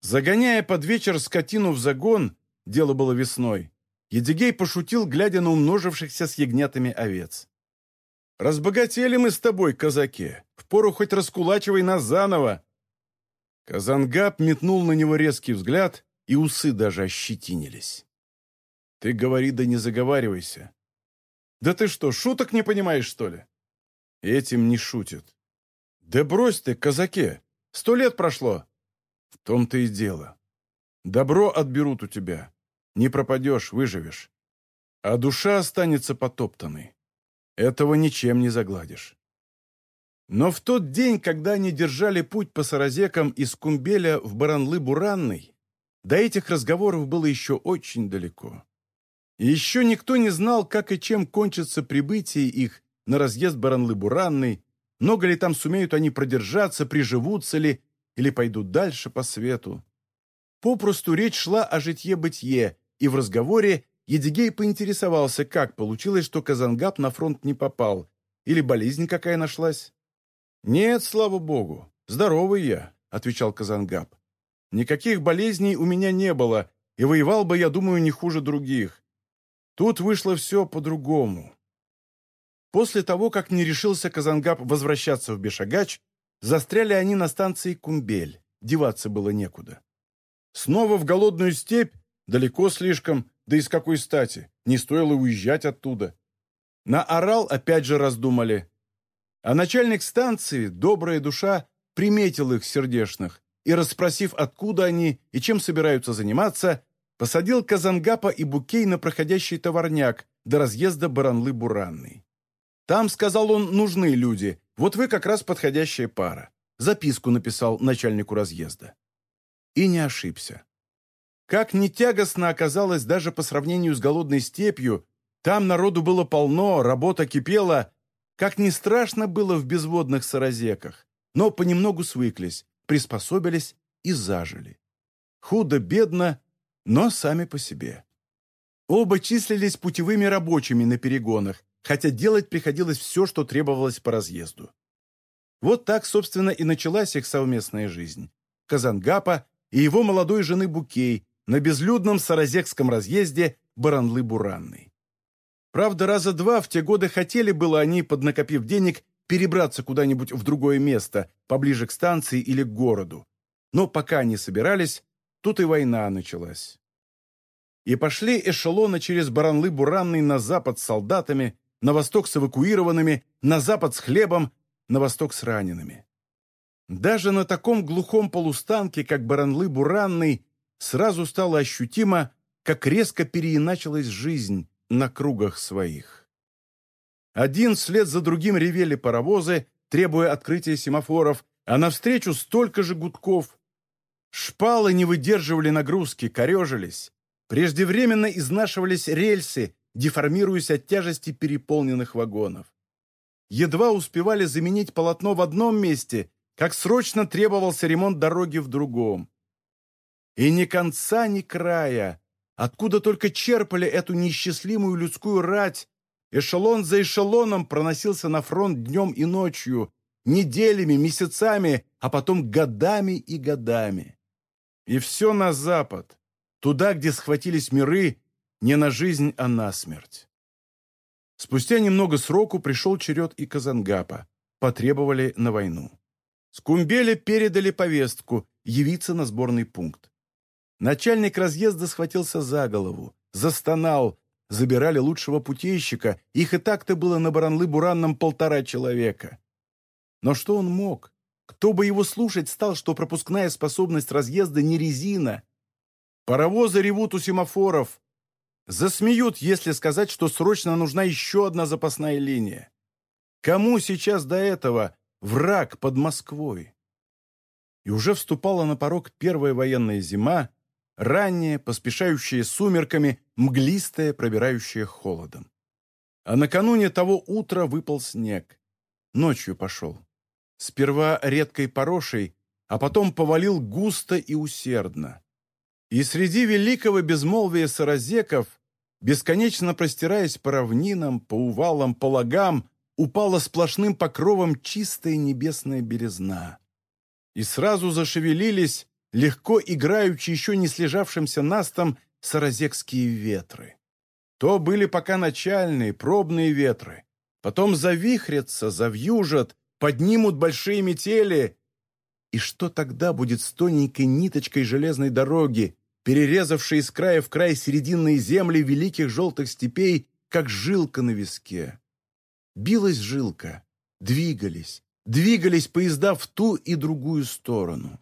загоняя под вечер скотину в загон, дело было весной, Едигей пошутил, глядя на умножившихся с ягнятами овец. «Разбогатели мы с тобой, казаки, впору хоть раскулачивай нас заново, Казангаб метнул на него резкий взгляд, и усы даже ощетинились. «Ты говори, да не заговаривайся». «Да ты что, шуток не понимаешь, что ли?» «Этим не шутят». «Да брось ты, казаке! Сто лет прошло!» «В том-то и дело. Добро отберут у тебя. Не пропадешь, выживешь. А душа останется потоптанной. Этого ничем не загладишь. Но в тот день, когда они держали путь по Саразекам из Кумбеля в Баранлы-Буранный, до этих разговоров было еще очень далеко. Еще никто не знал, как и чем кончится прибытие их на разъезд Баранлы-Буранный, много ли там сумеют они продержаться, приживутся ли, или пойдут дальше по свету. Попросту речь шла о житье-бытие, и в разговоре Едигей поинтересовался, как получилось, что Казангаб на фронт не попал, или болезнь какая нашлась. «Нет, слава богу, здоровый я», — отвечал Казангаб. «Никаких болезней у меня не было, и воевал бы, я думаю, не хуже других. Тут вышло все по-другому». После того, как не решился Казангаб возвращаться в Бешагач, застряли они на станции Кумбель, деваться было некуда. Снова в голодную степь, далеко слишком, да и с какой стати, не стоило уезжать оттуда. На Орал опять же раздумали, а начальник станции, добрая душа, приметил их сердешных и, расспросив, откуда они и чем собираются заниматься, посадил Казангапа и Букей на проходящий товарняк до разъезда Баранлы-Буранной. Там, сказал он, нужны люди, вот вы как раз подходящая пара. Записку написал начальнику разъезда. И не ошибся. Как не тягостно оказалось даже по сравнению с голодной степью, там народу было полно, работа кипела, как ни страшно было в безводных саразеках, но понемногу свыклись, приспособились и зажили. Худо-бедно, но сами по себе. Оба числились путевыми рабочими на перегонах, хотя делать приходилось все, что требовалось по разъезду. Вот так, собственно, и началась их совместная жизнь. Казангапа и его молодой жены Букей на безлюдном саразекском разъезде Баранлы-Буранной. Правда, раза два в те годы хотели было они, поднакопив денег, перебраться куда-нибудь в другое место, поближе к станции или к городу. Но пока они собирались, тут и война началась. И пошли эшелоны через Баранлы-Буранный на запад с солдатами, на восток с эвакуированными, на запад с хлебом, на восток с ранеными. Даже на таком глухом полустанке, как Баранлы-Буранный, сразу стало ощутимо, как резко переиначилась жизнь на кругах своих. Один вслед за другим ревели паровозы, требуя открытия семафоров, а навстречу столько же гудков. Шпалы не выдерживали нагрузки, корежились. Преждевременно изнашивались рельсы, деформируясь от тяжести переполненных вагонов. Едва успевали заменить полотно в одном месте, как срочно требовался ремонт дороги в другом. И ни конца, ни края, откуда только черпали эту несчастливую людскую рать, эшелон за эшелоном проносился на фронт днем и ночью, неделями, месяцами, а потом годами и годами. И все на запад, туда, где схватились миры, не на жизнь, а на смерть. Спустя немного сроку пришел черед и Казангапа. Потребовали на войну. С Кумбеля передали повестку явиться на сборный пункт. Начальник разъезда схватился за голову, застонал, забирали лучшего путейщика, их и так-то было на Баранлы-Буранном полтора человека. Но что он мог? Кто бы его слушать стал, что пропускная способность разъезда не резина, Паровозы ревут у семафоров. Засмеют, если сказать, что срочно нужна еще одна запасная линия. Кому сейчас до этого враг под Москвой? И уже вступала на порог первая военная зима, ранняя, поспешающая сумерками, мглистая, пробирающая холодом. А накануне того утра выпал снег. Ночью пошел. Сперва редкой порошей, а потом повалил густо и усердно. И среди великого безмолвия саразеков, бесконечно простираясь по равнинам, по увалам, по лагам, упала сплошным покровом чистая небесная белизна. И сразу зашевелились, легко играючи еще не слежавшимся настом, саразекские ветры. То были пока начальные, пробные ветры. Потом завихрятся, завьюжат, поднимут большие метели. И что тогда будет с тоненькой ниточкой железной дороги, перерезавшие с края в край серединные земли великих желтых степей, как жилка на виске. Билась жилка, двигались, двигались поезда в ту и другую сторону.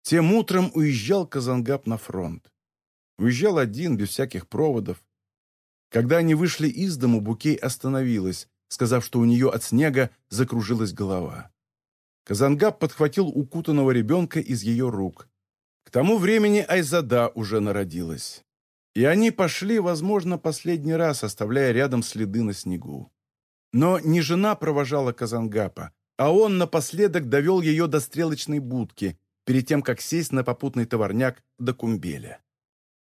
Тем утром уезжал Казангап на фронт. Уезжал один, без всяких проводов. Когда они вышли из дому, Букей остановилась, сказав, что у нее от снега закружилась голова. Казангап подхватил укутанного ребенка из ее рук. К тому времени Айзада уже народилась. И они пошли, возможно, последний раз, оставляя рядом следы на снегу. Но не жена провожала Казангапа, а он напоследок довел ее до стрелочной будки, перед тем, как сесть на попутный товарняк до Кумбеля.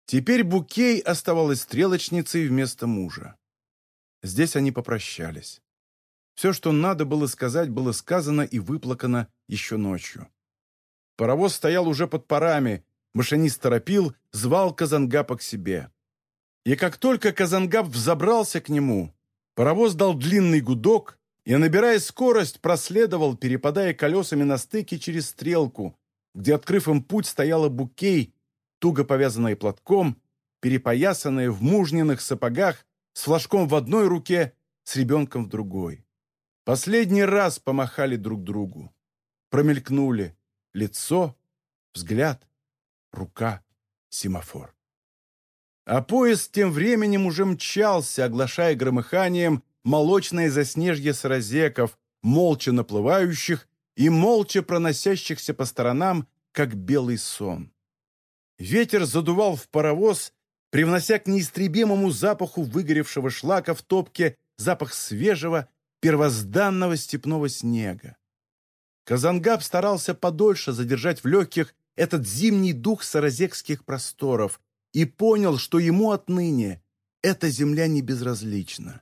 Теперь Букей оставалась стрелочницей вместо мужа. Здесь они попрощались. Все, что надо было сказать, было сказано и выплакано еще ночью. Паровоз стоял уже под парами, машинист торопил, звал Казангапа к себе. И как только Казангап взобрался к нему, паровоз дал длинный гудок и, набирая скорость, проследовал, перепадая колесами на стыке через стрелку, где, открыв им путь, стояла букей, туго повязанная платком, перепоясанная в мужниных сапогах, с флажком в одной руке, с ребенком в другой. Последний раз помахали друг другу. Промелькнули, лицо, взгляд, рука, семафор. А поезд тем временем уже мчался, оглашая громыханием молочное заснежье саразеков, молча наплывающих и молча проносящихся по сторонам, как белый сон. Ветер задувал в паровоз, привнося к неистребимому запаху выгоревшего шлака в топке запах свежего, первозданного степного снега. Казангаб старался подольше задержать в легких этот зимний дух саразекских просторов и понял, что ему отныне эта земля не безразлична.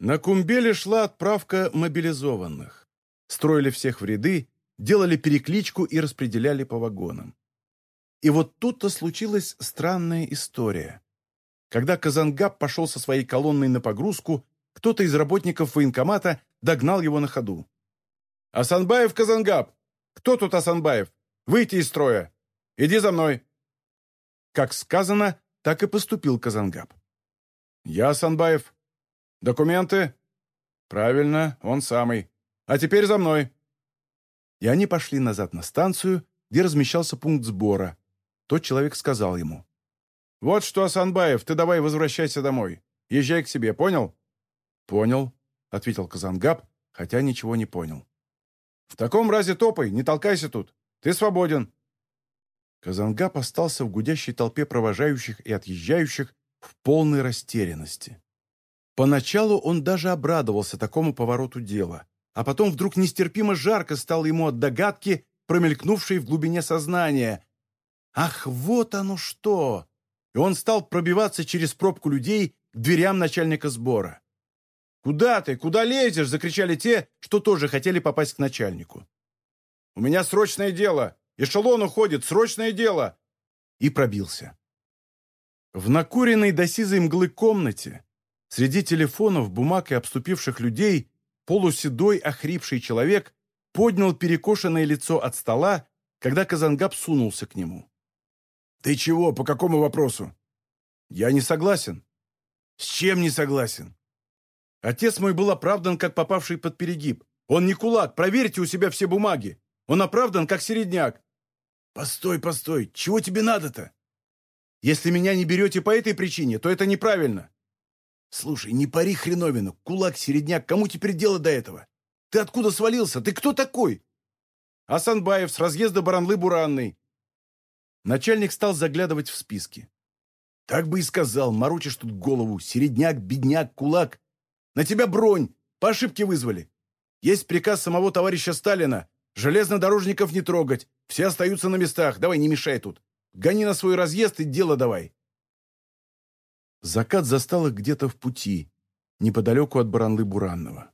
На Кумбеле шла отправка мобилизованных. Строили всех в ряды, делали перекличку и распределяли по вагонам. И вот тут-то случилась странная история. Когда Казангаб пошел со своей колонной на погрузку, кто-то из работников военкомата догнал его на ходу. «Асанбаев Казангаб! Кто тут Асанбаев? Выйти из строя! Иди за мной!» Как сказано, так и поступил Казангаб. «Я Асанбаев. Документы?» «Правильно, он самый. А теперь за мной!» И они пошли назад на станцию, где размещался пункт сбора. Тот человек сказал ему. «Вот что, Асанбаев, ты давай возвращайся домой. Езжай к себе, понял?» «Понял», — ответил Казангаб, хотя ничего не понял. «В таком разе топай, не толкайся тут. Ты свободен». Казангаб остался в гудящей толпе провожающих и отъезжающих в полной растерянности. Поначалу он даже обрадовался такому повороту дела, а потом вдруг нестерпимо жарко стало ему от догадки, промелькнувшей в глубине сознания. «Ах, вот оно что!» и он стал пробиваться через пробку людей к дверям начальника сбора. «Куда ты? Куда лезешь?» – закричали те, что тоже хотели попасть к начальнику. «У меня срочное дело! Эшелон уходит! Срочное дело!» И пробился. В накуренной до сизой мглы комнате, среди телефонов, бумаг и обступивших людей, полуседой, охрипший человек поднял перекошенное лицо от стола, когда Казангаб сунулся к нему. «Ты чего? По какому вопросу?» «Я не согласен». «С чем не согласен?» «Отец мой был оправдан, как попавший под перегиб. Он не кулак, проверьте у себя все бумаги. Он оправдан, как середняк». «Постой, постой, чего тебе надо-то?» «Если меня не берете по этой причине, то это неправильно». «Слушай, не пари хреновину, кулак, середняк, кому теперь дело до этого? Ты откуда свалился? Ты кто такой?» «Асанбаев с разъезда Баранлы-Буранной. Начальник стал заглядывать в списки. «Так бы и сказал, морочишь тут голову, середняк, бедняк, кулак. На тебя бронь, по ошибке вызвали. Есть приказ самого товарища Сталина, железнодорожников не трогать, все остаются на местах, давай не мешай тут. Гони на свой разъезд и дело давай». Закат застал их где-то в пути, неподалеку от Баранлы-Буранного.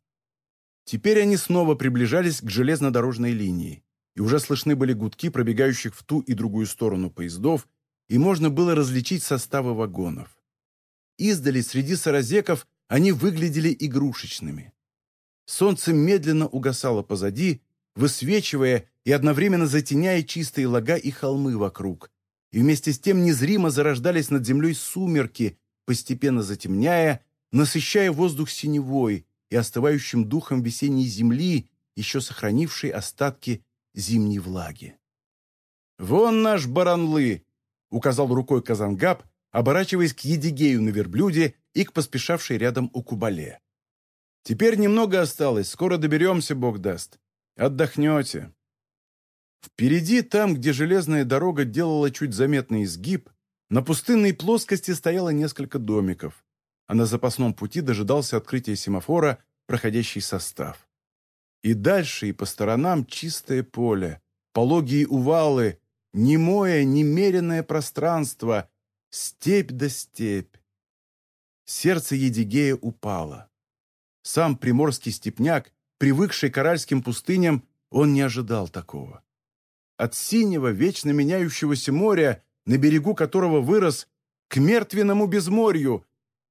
Теперь они снова приближались к железнодорожной линии и уже слышны были гудки, пробегающих в ту и другую сторону поездов, и можно было различить составы вагонов. Издали среди саразеков они выглядели игрушечными. Солнце медленно угасало позади, высвечивая и одновременно затеняя чистые лага и холмы вокруг, и вместе с тем незримо зарождались над землей сумерки, постепенно затемняя, насыщая воздух синевой и остывающим духом весенней земли, еще сохранившей остатки зимней влаги. «Вон наш Баранлы!» — указал рукой Казангаб, оборачиваясь к Едигею на верблюде и к поспешавшей рядом у Кубале. «Теперь немного осталось, скоро доберемся, Бог даст. Отдохнете». Впереди, там, где железная дорога делала чуть заметный изгиб, на пустынной плоскости стояло несколько домиков, а на запасном пути дожидался открытия семафора проходящий состав. И дальше, и по сторонам чистое поле, пологие увалы, немое, немеренное пространство, степь да степь. Сердце Едигея упало. Сам приморский степняк, привыкший к аральским пустыням, он не ожидал такого. От синего, вечно меняющегося моря, на берегу которого вырос, к мертвенному безморью.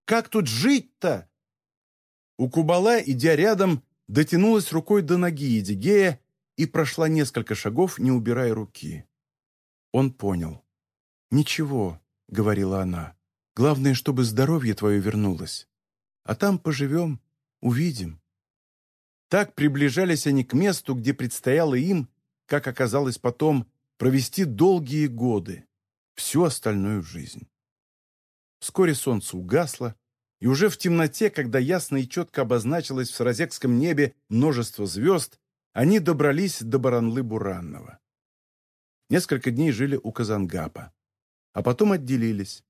Как тут жить-то? У Кубала, идя рядом, дотянулась рукой до ноги Едигея и прошла несколько шагов, не убирая руки. Он понял. «Ничего», — говорила она, — «главное, чтобы здоровье твое вернулось. А там поживем, увидим». Так приближались они к месту, где предстояло им, как оказалось потом, провести долгие годы, всю остальную жизнь. Вскоре солнце угасло, и уже в темноте, когда ясно и четко обозначилось в Саразекском небе множество звезд, они добрались до Баранлы-Буранного. Несколько дней жили у Казангапа, а потом отделились.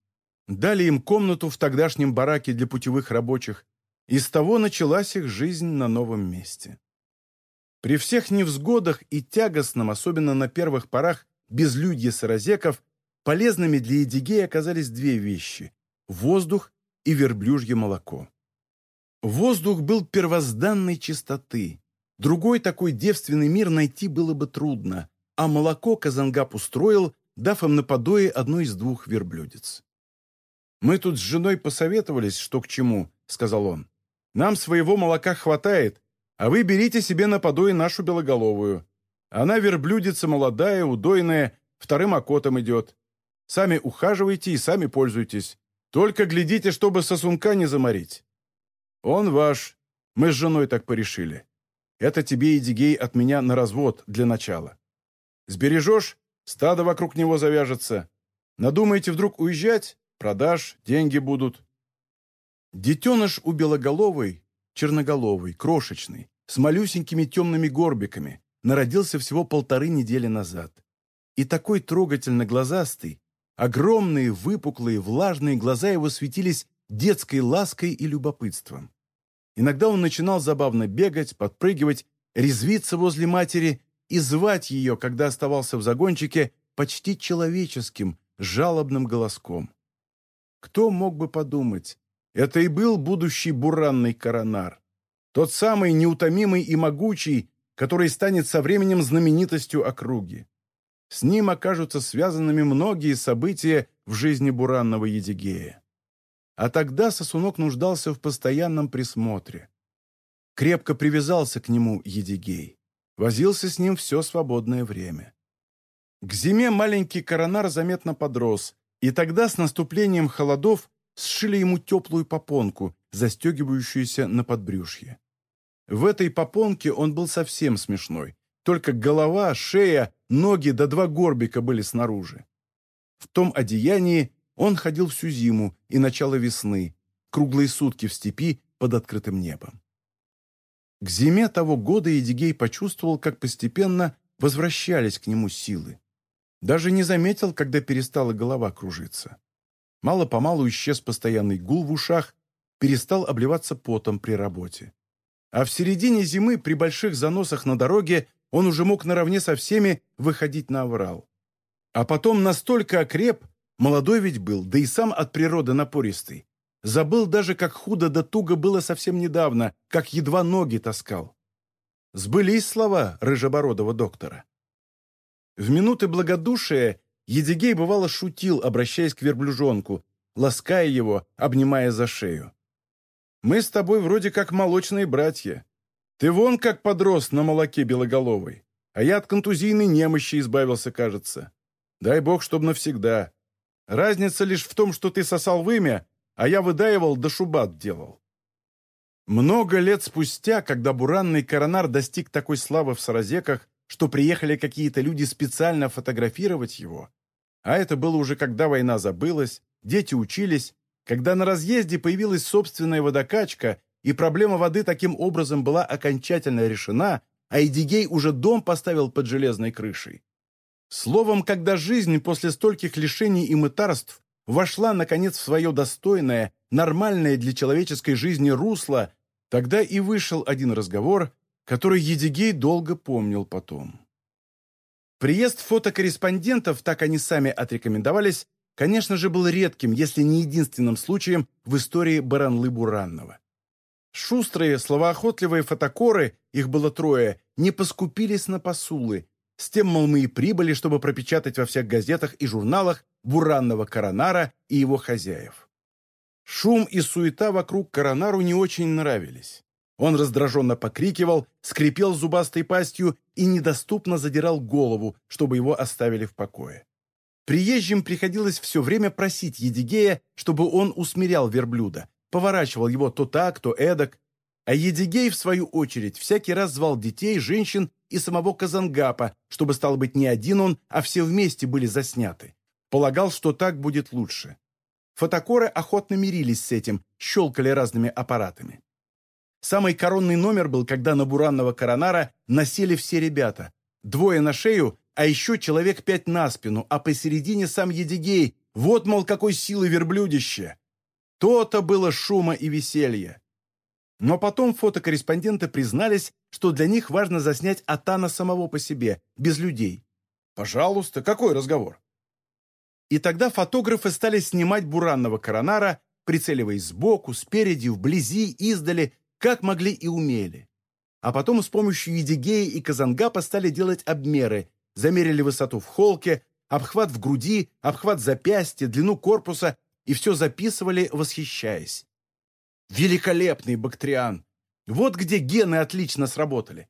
Дали им комнату в тогдашнем бараке для путевых рабочих, и с того началась их жизнь на новом месте. При всех невзгодах и тягостном, особенно на первых порах, безлюдье саразеков, полезными для Едигея оказались две вещи – воздух и верблюжье молоко. Воздух был первозданной чистоты. Другой такой девственный мир найти было бы трудно, а молоко Казангап устроил, дав им наподое одной из двух верблюдец. «Мы тут с женой посоветовались, что к чему», — сказал он. «Нам своего молока хватает, а вы берите себе на подой нашу белоголовую. Она верблюдица молодая, удойная, вторым окотом идет. Сами ухаживайте и сами пользуйтесь. Только глядите, чтобы сосунка не заморить. Он ваш. Мы с женой так порешили. Это тебе, Эдигей, от меня на развод для начала. Сбережешь, стадо вокруг него завяжется. Надумаете вдруг уезжать, продашь, деньги будут. Детеныш у белоголовой, черноголовый, крошечный, с малюсенькими темными горбиками, народился всего полторы недели назад. И такой трогательно глазастый, огромные, выпуклые, влажные глаза его светились детской лаской и любопытством. Иногда он начинал забавно бегать, подпрыгивать, резвиться возле матери и звать ее, когда оставался в загончике, почти человеческим, жалобным голоском. Кто мог бы подумать, это и был будущий буранный коронар. Тот самый неутомимый и могучий, который станет со временем знаменитостью округи. С ним окажутся связанными многие события в жизни буранного Едигея. А тогда сосунок нуждался в постоянном присмотре. Крепко привязался к нему Едигей. Возился с ним все свободное время. К зиме маленький коронар заметно подрос, и тогда с наступлением холодов сшили ему теплую попонку, застегивающуюся на подбрюшье. В этой попонке он был совсем смешной, только голова, шея, ноги да два горбика были снаружи. В том одеянии он ходил всю зиму и начало весны, круглые сутки в степи под открытым небом. К зиме того года Едигей почувствовал, как постепенно возвращались к нему силы. Даже не заметил, когда перестала голова кружиться. Мало-помалу исчез постоянный гул в ушах, перестал обливаться потом при работе. А в середине зимы при больших заносах на дороге он уже мог наравне со всеми выходить на аврал. А потом настолько окреп, Молодой ведь был, да и сам от природы напористый. Забыл даже, как худо да туго было совсем недавно, как едва ноги таскал. Сбылись слова рыжебородого доктора. В минуты благодушия Едигей бывало шутил, обращаясь к верблюжонку, лаская его, обнимая за шею. «Мы с тобой вроде как молочные братья. Ты вон как подрос на молоке белоголовой, а я от контузийной немощи избавился, кажется. Дай бог, чтоб навсегда. Разница лишь в том, что ты сосал вымя, а я выдаивал да шубат делал. Много лет спустя, когда буранный коронар достиг такой славы в Саразеках, что приехали какие-то люди специально фотографировать его, а это было уже когда война забылась, дети учились, когда на разъезде появилась собственная водокачка, и проблема воды таким образом была окончательно решена, а Эдигей уже дом поставил под железной крышей. Словом, когда жизнь после стольких лишений и мытарств вошла, наконец, в свое достойное, нормальное для человеческой жизни русло, тогда и вышел один разговор, который Едигей долго помнил потом. Приезд фотокорреспондентов, так они сами отрекомендовались, конечно же, был редким, если не единственным случаем в истории Баранлы-Буранного. Шустрые, словоохотливые фотокоры, их было трое, не поскупились на посулы, с тем, мол, мы и прибыли, чтобы пропечатать во всех газетах и журналах буранного коронара и его хозяев. Шум и суета вокруг коронару не очень нравились. Он раздраженно покрикивал, скрипел зубастой пастью и недоступно задирал голову, чтобы его оставили в покое. Приезжим приходилось все время просить Едигея, чтобы он усмирял верблюда, поворачивал его то так, то эдак, а Едигей, в свою очередь, всякий раз звал детей, женщин и самого Казангапа, чтобы, стало быть, не один он, а все вместе были засняты. Полагал, что так будет лучше. Фотокоры охотно мирились с этим, щелкали разными аппаратами. Самый коронный номер был, когда на буранного коронара насели все ребята. Двое на шею, а еще человек пять на спину, а посередине сам Едигей. Вот, мол, какой силы верблюдище! То-то было шума и веселья. Но потом фотокорреспонденты признались, что для них важно заснять Атана самого по себе, без людей. Пожалуйста, какой разговор? И тогда фотографы стали снимать буранного коронара, прицеливаясь сбоку, спереди, вблизи, издали, как могли и умели. А потом с помощью Едигея и Казангапа стали делать обмеры, замерили высоту в холке, обхват в груди, обхват запястья, длину корпуса и все записывали, восхищаясь. Великолепный Бактриан! Вот где гены отлично сработали.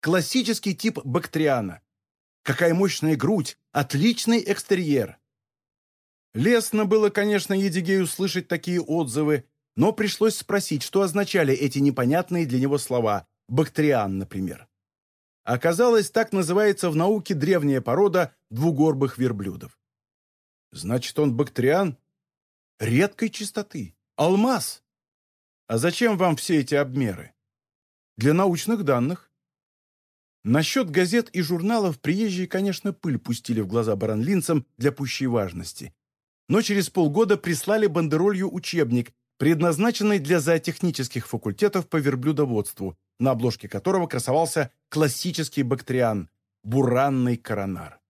Классический тип Бактриана. Какая мощная грудь, отличный экстерьер. Лестно было, конечно, Едигею слышать такие отзывы, но пришлось спросить, что означали эти непонятные для него слова «бактриан», например. Оказалось, так называется в науке древняя порода двугорбых верблюдов. Значит, он бактриан? Редкой чистоты. Алмаз. А зачем вам все эти обмеры? Для научных данных. Насчет газет и журналов приезжие, конечно, пыль пустили в глаза баранлинцам для пущей важности. Но через полгода прислали бандеролью учебник, предназначенный для зоотехнических факультетов по верблюдоводству, на обложке которого красовался классический бактриан – буранный коронар.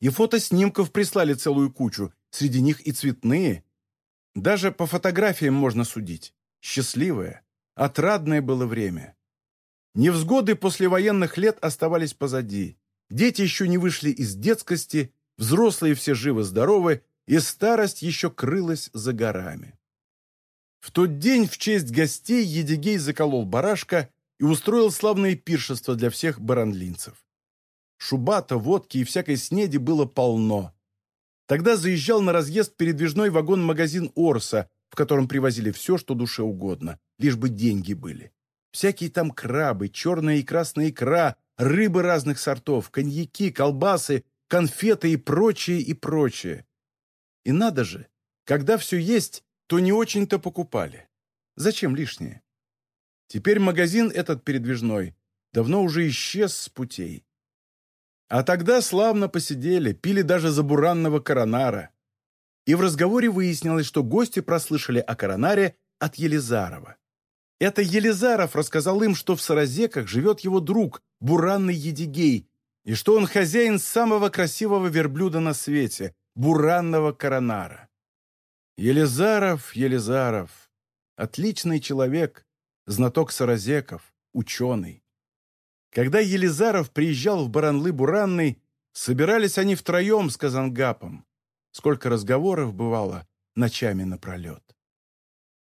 И фотоснимков прислали целую кучу, среди них и цветные. Даже по фотографиям можно судить. Счастливое, отрадное было время. Невзгоды послевоенных лет оставались позади. Дети еще не вышли из детскости, взрослые все живы-здоровы, и старость еще крылась за горами. В тот день в честь гостей Едигей заколол барашка и устроил славное пиршество для всех баранлинцев. Шубата, водки и всякой снеди было полно. Тогда заезжал на разъезд передвижной вагон-магазин «Орса», в котором привозили все, что душе угодно, лишь бы деньги были. Всякие там крабы, черная и красная икра, рыбы разных сортов, коньяки, колбасы, конфеты и прочее, и прочее. И надо же, когда все есть, то не очень-то покупали. Зачем лишнее? Теперь магазин этот передвижной давно уже исчез с путей. А тогда славно посидели, пили даже за буранного коронара. И в разговоре выяснилось, что гости прослышали о коронаре от Елизарова. Это Елизаров рассказал им, что в Саразеках живет его друг, буранный Едигей, и что он хозяин самого красивого верблюда на свете, буранного коронара. Елизаров, Елизаров, отличный человек, знаток Саразеков, ученый. Когда Елизаров приезжал в Баранлы-Буранный, собирались они втроем с Казангапом. Сколько разговоров бывало ночами напролет.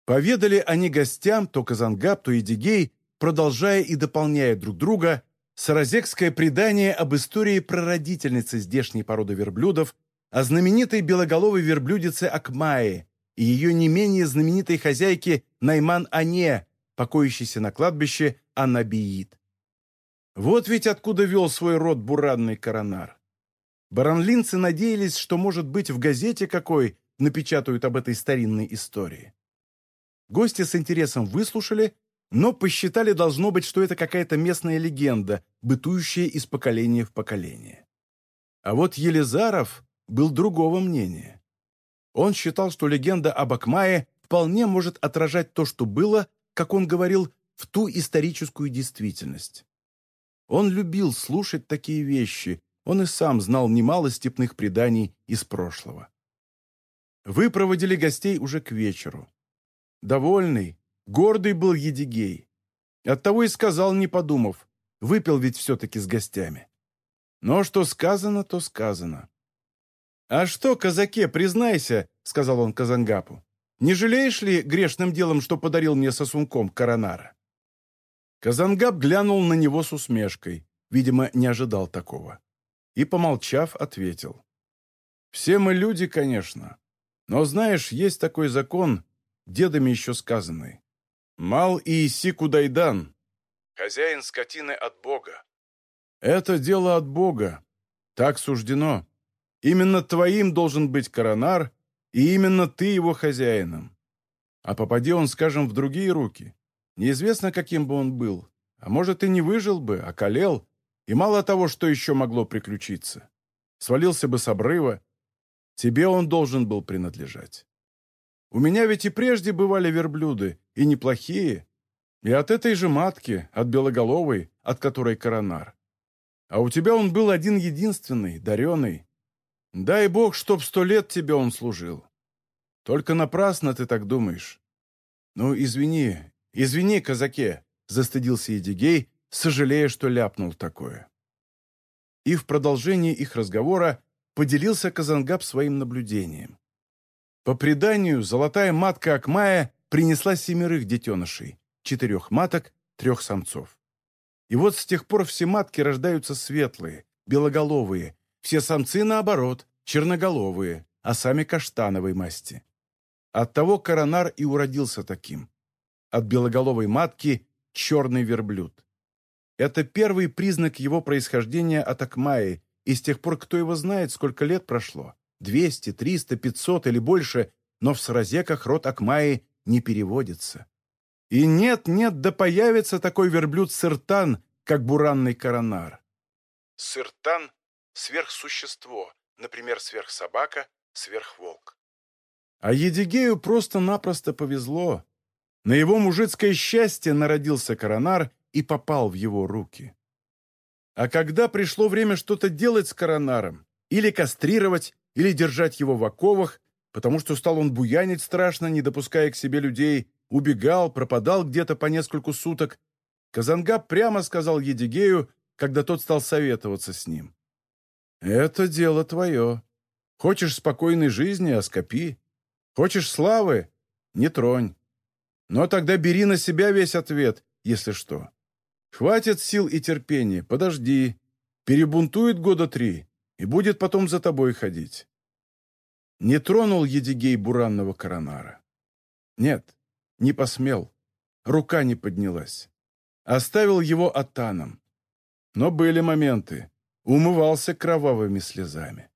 Поведали они гостям, то Казангап, то Эдигей, продолжая и дополняя друг друга, саразекское предание об истории прародительницы здешней породы верблюдов, о знаменитой белоголовой верблюдице Акмае и ее не менее знаменитой хозяйке Найман-Ане, покоящейся на кладбище Анабиит. Вот ведь откуда вел свой род буранный коронар. Баранлинцы надеялись, что, может быть, в газете какой напечатают об этой старинной истории. Гости с интересом выслушали, но посчитали, должно быть, что это какая-то местная легенда, бытующая из поколения в поколение. А вот Елизаров был другого мнения. Он считал, что легенда об Акмае вполне может отражать то, что было, как он говорил, в ту историческую действительность. Он любил слушать такие вещи, он и сам знал немало степных преданий из прошлого. Вы проводили гостей уже к вечеру. Довольный, гордый был Едигей. Оттого и сказал, не подумав, выпил ведь все-таки с гостями. Но что сказано, то сказано. «А что, казаке, признайся», — сказал он Казангапу, «не жалеешь ли грешным делом, что подарил мне сосунком коронара?» Казангап глянул на него с усмешкой, видимо, не ожидал такого, и, помолчав, ответил. «Все мы люди, конечно, но, знаешь, есть такой закон, дедами еще сказанный. Мал и иси кудайдан. Хозяин скотины от Бога. Это дело от Бога. Так суждено. Именно твоим должен быть коронар, и именно ты его хозяином. А попади он, скажем, в другие руки. Неизвестно, каким бы он был. А может, и не выжил бы, околел, и мало того, что еще могло приключиться. Свалился бы с обрыва. Тебе он должен был принадлежать. У меня ведь и прежде бывали верблюды, и неплохие. И от этой же матки, от белоголовой, от которой коронар. А у тебя он был один-единственный, дареный. Дай бог, чтоб сто лет тебе он служил. Только напрасно ты так думаешь. Ну, извини, извини, казаке, застыдился Едигей, сожалея, что ляпнул такое. И в продолжении их разговора поделился Казангаб своим наблюдением. По преданию, золотая матка Акмая принесла семерых детенышей, четырех маток, трех самцов. И вот с тех пор все матки рождаются светлые, белоголовые, все самцы, наоборот, черноголовые, а сами каштановой масти. Оттого коронар и уродился таким. От белоголовой матки – черный верблюд. Это первый признак его происхождения от Акмаи, и с тех пор кто его знает, сколько лет прошло. 200, 300, 500 или больше, но в саразеках род Акмаи не переводится. И нет-нет, да появится такой верблюд-сыртан, как буранный коронар. Сыртан – сверхсущество, например, сверхсобака, сверхволк. А Едигею просто-напросто повезло. На его мужицкое счастье народился коронар и попал в его руки. А когда пришло время что-то делать с коронаром, или кастрировать, или держать его в оковах, потому что стал он буянить страшно, не допуская к себе людей, убегал, пропадал где-то по нескольку суток, Казангаб прямо сказал Едигею, когда тот стал советоваться с ним. «Это дело твое. Хочешь спокойной жизни – оскопи. Хочешь славы – не тронь. Но тогда бери на себя весь ответ, если что. Хватит сил и терпения, подожди. Перебунтует года три, и будет потом за тобой ходить. Не тронул Едигей буранного коронара. Нет, не посмел. Рука не поднялась. Оставил его Атаном. Но были моменты. Умывался кровавыми слезами.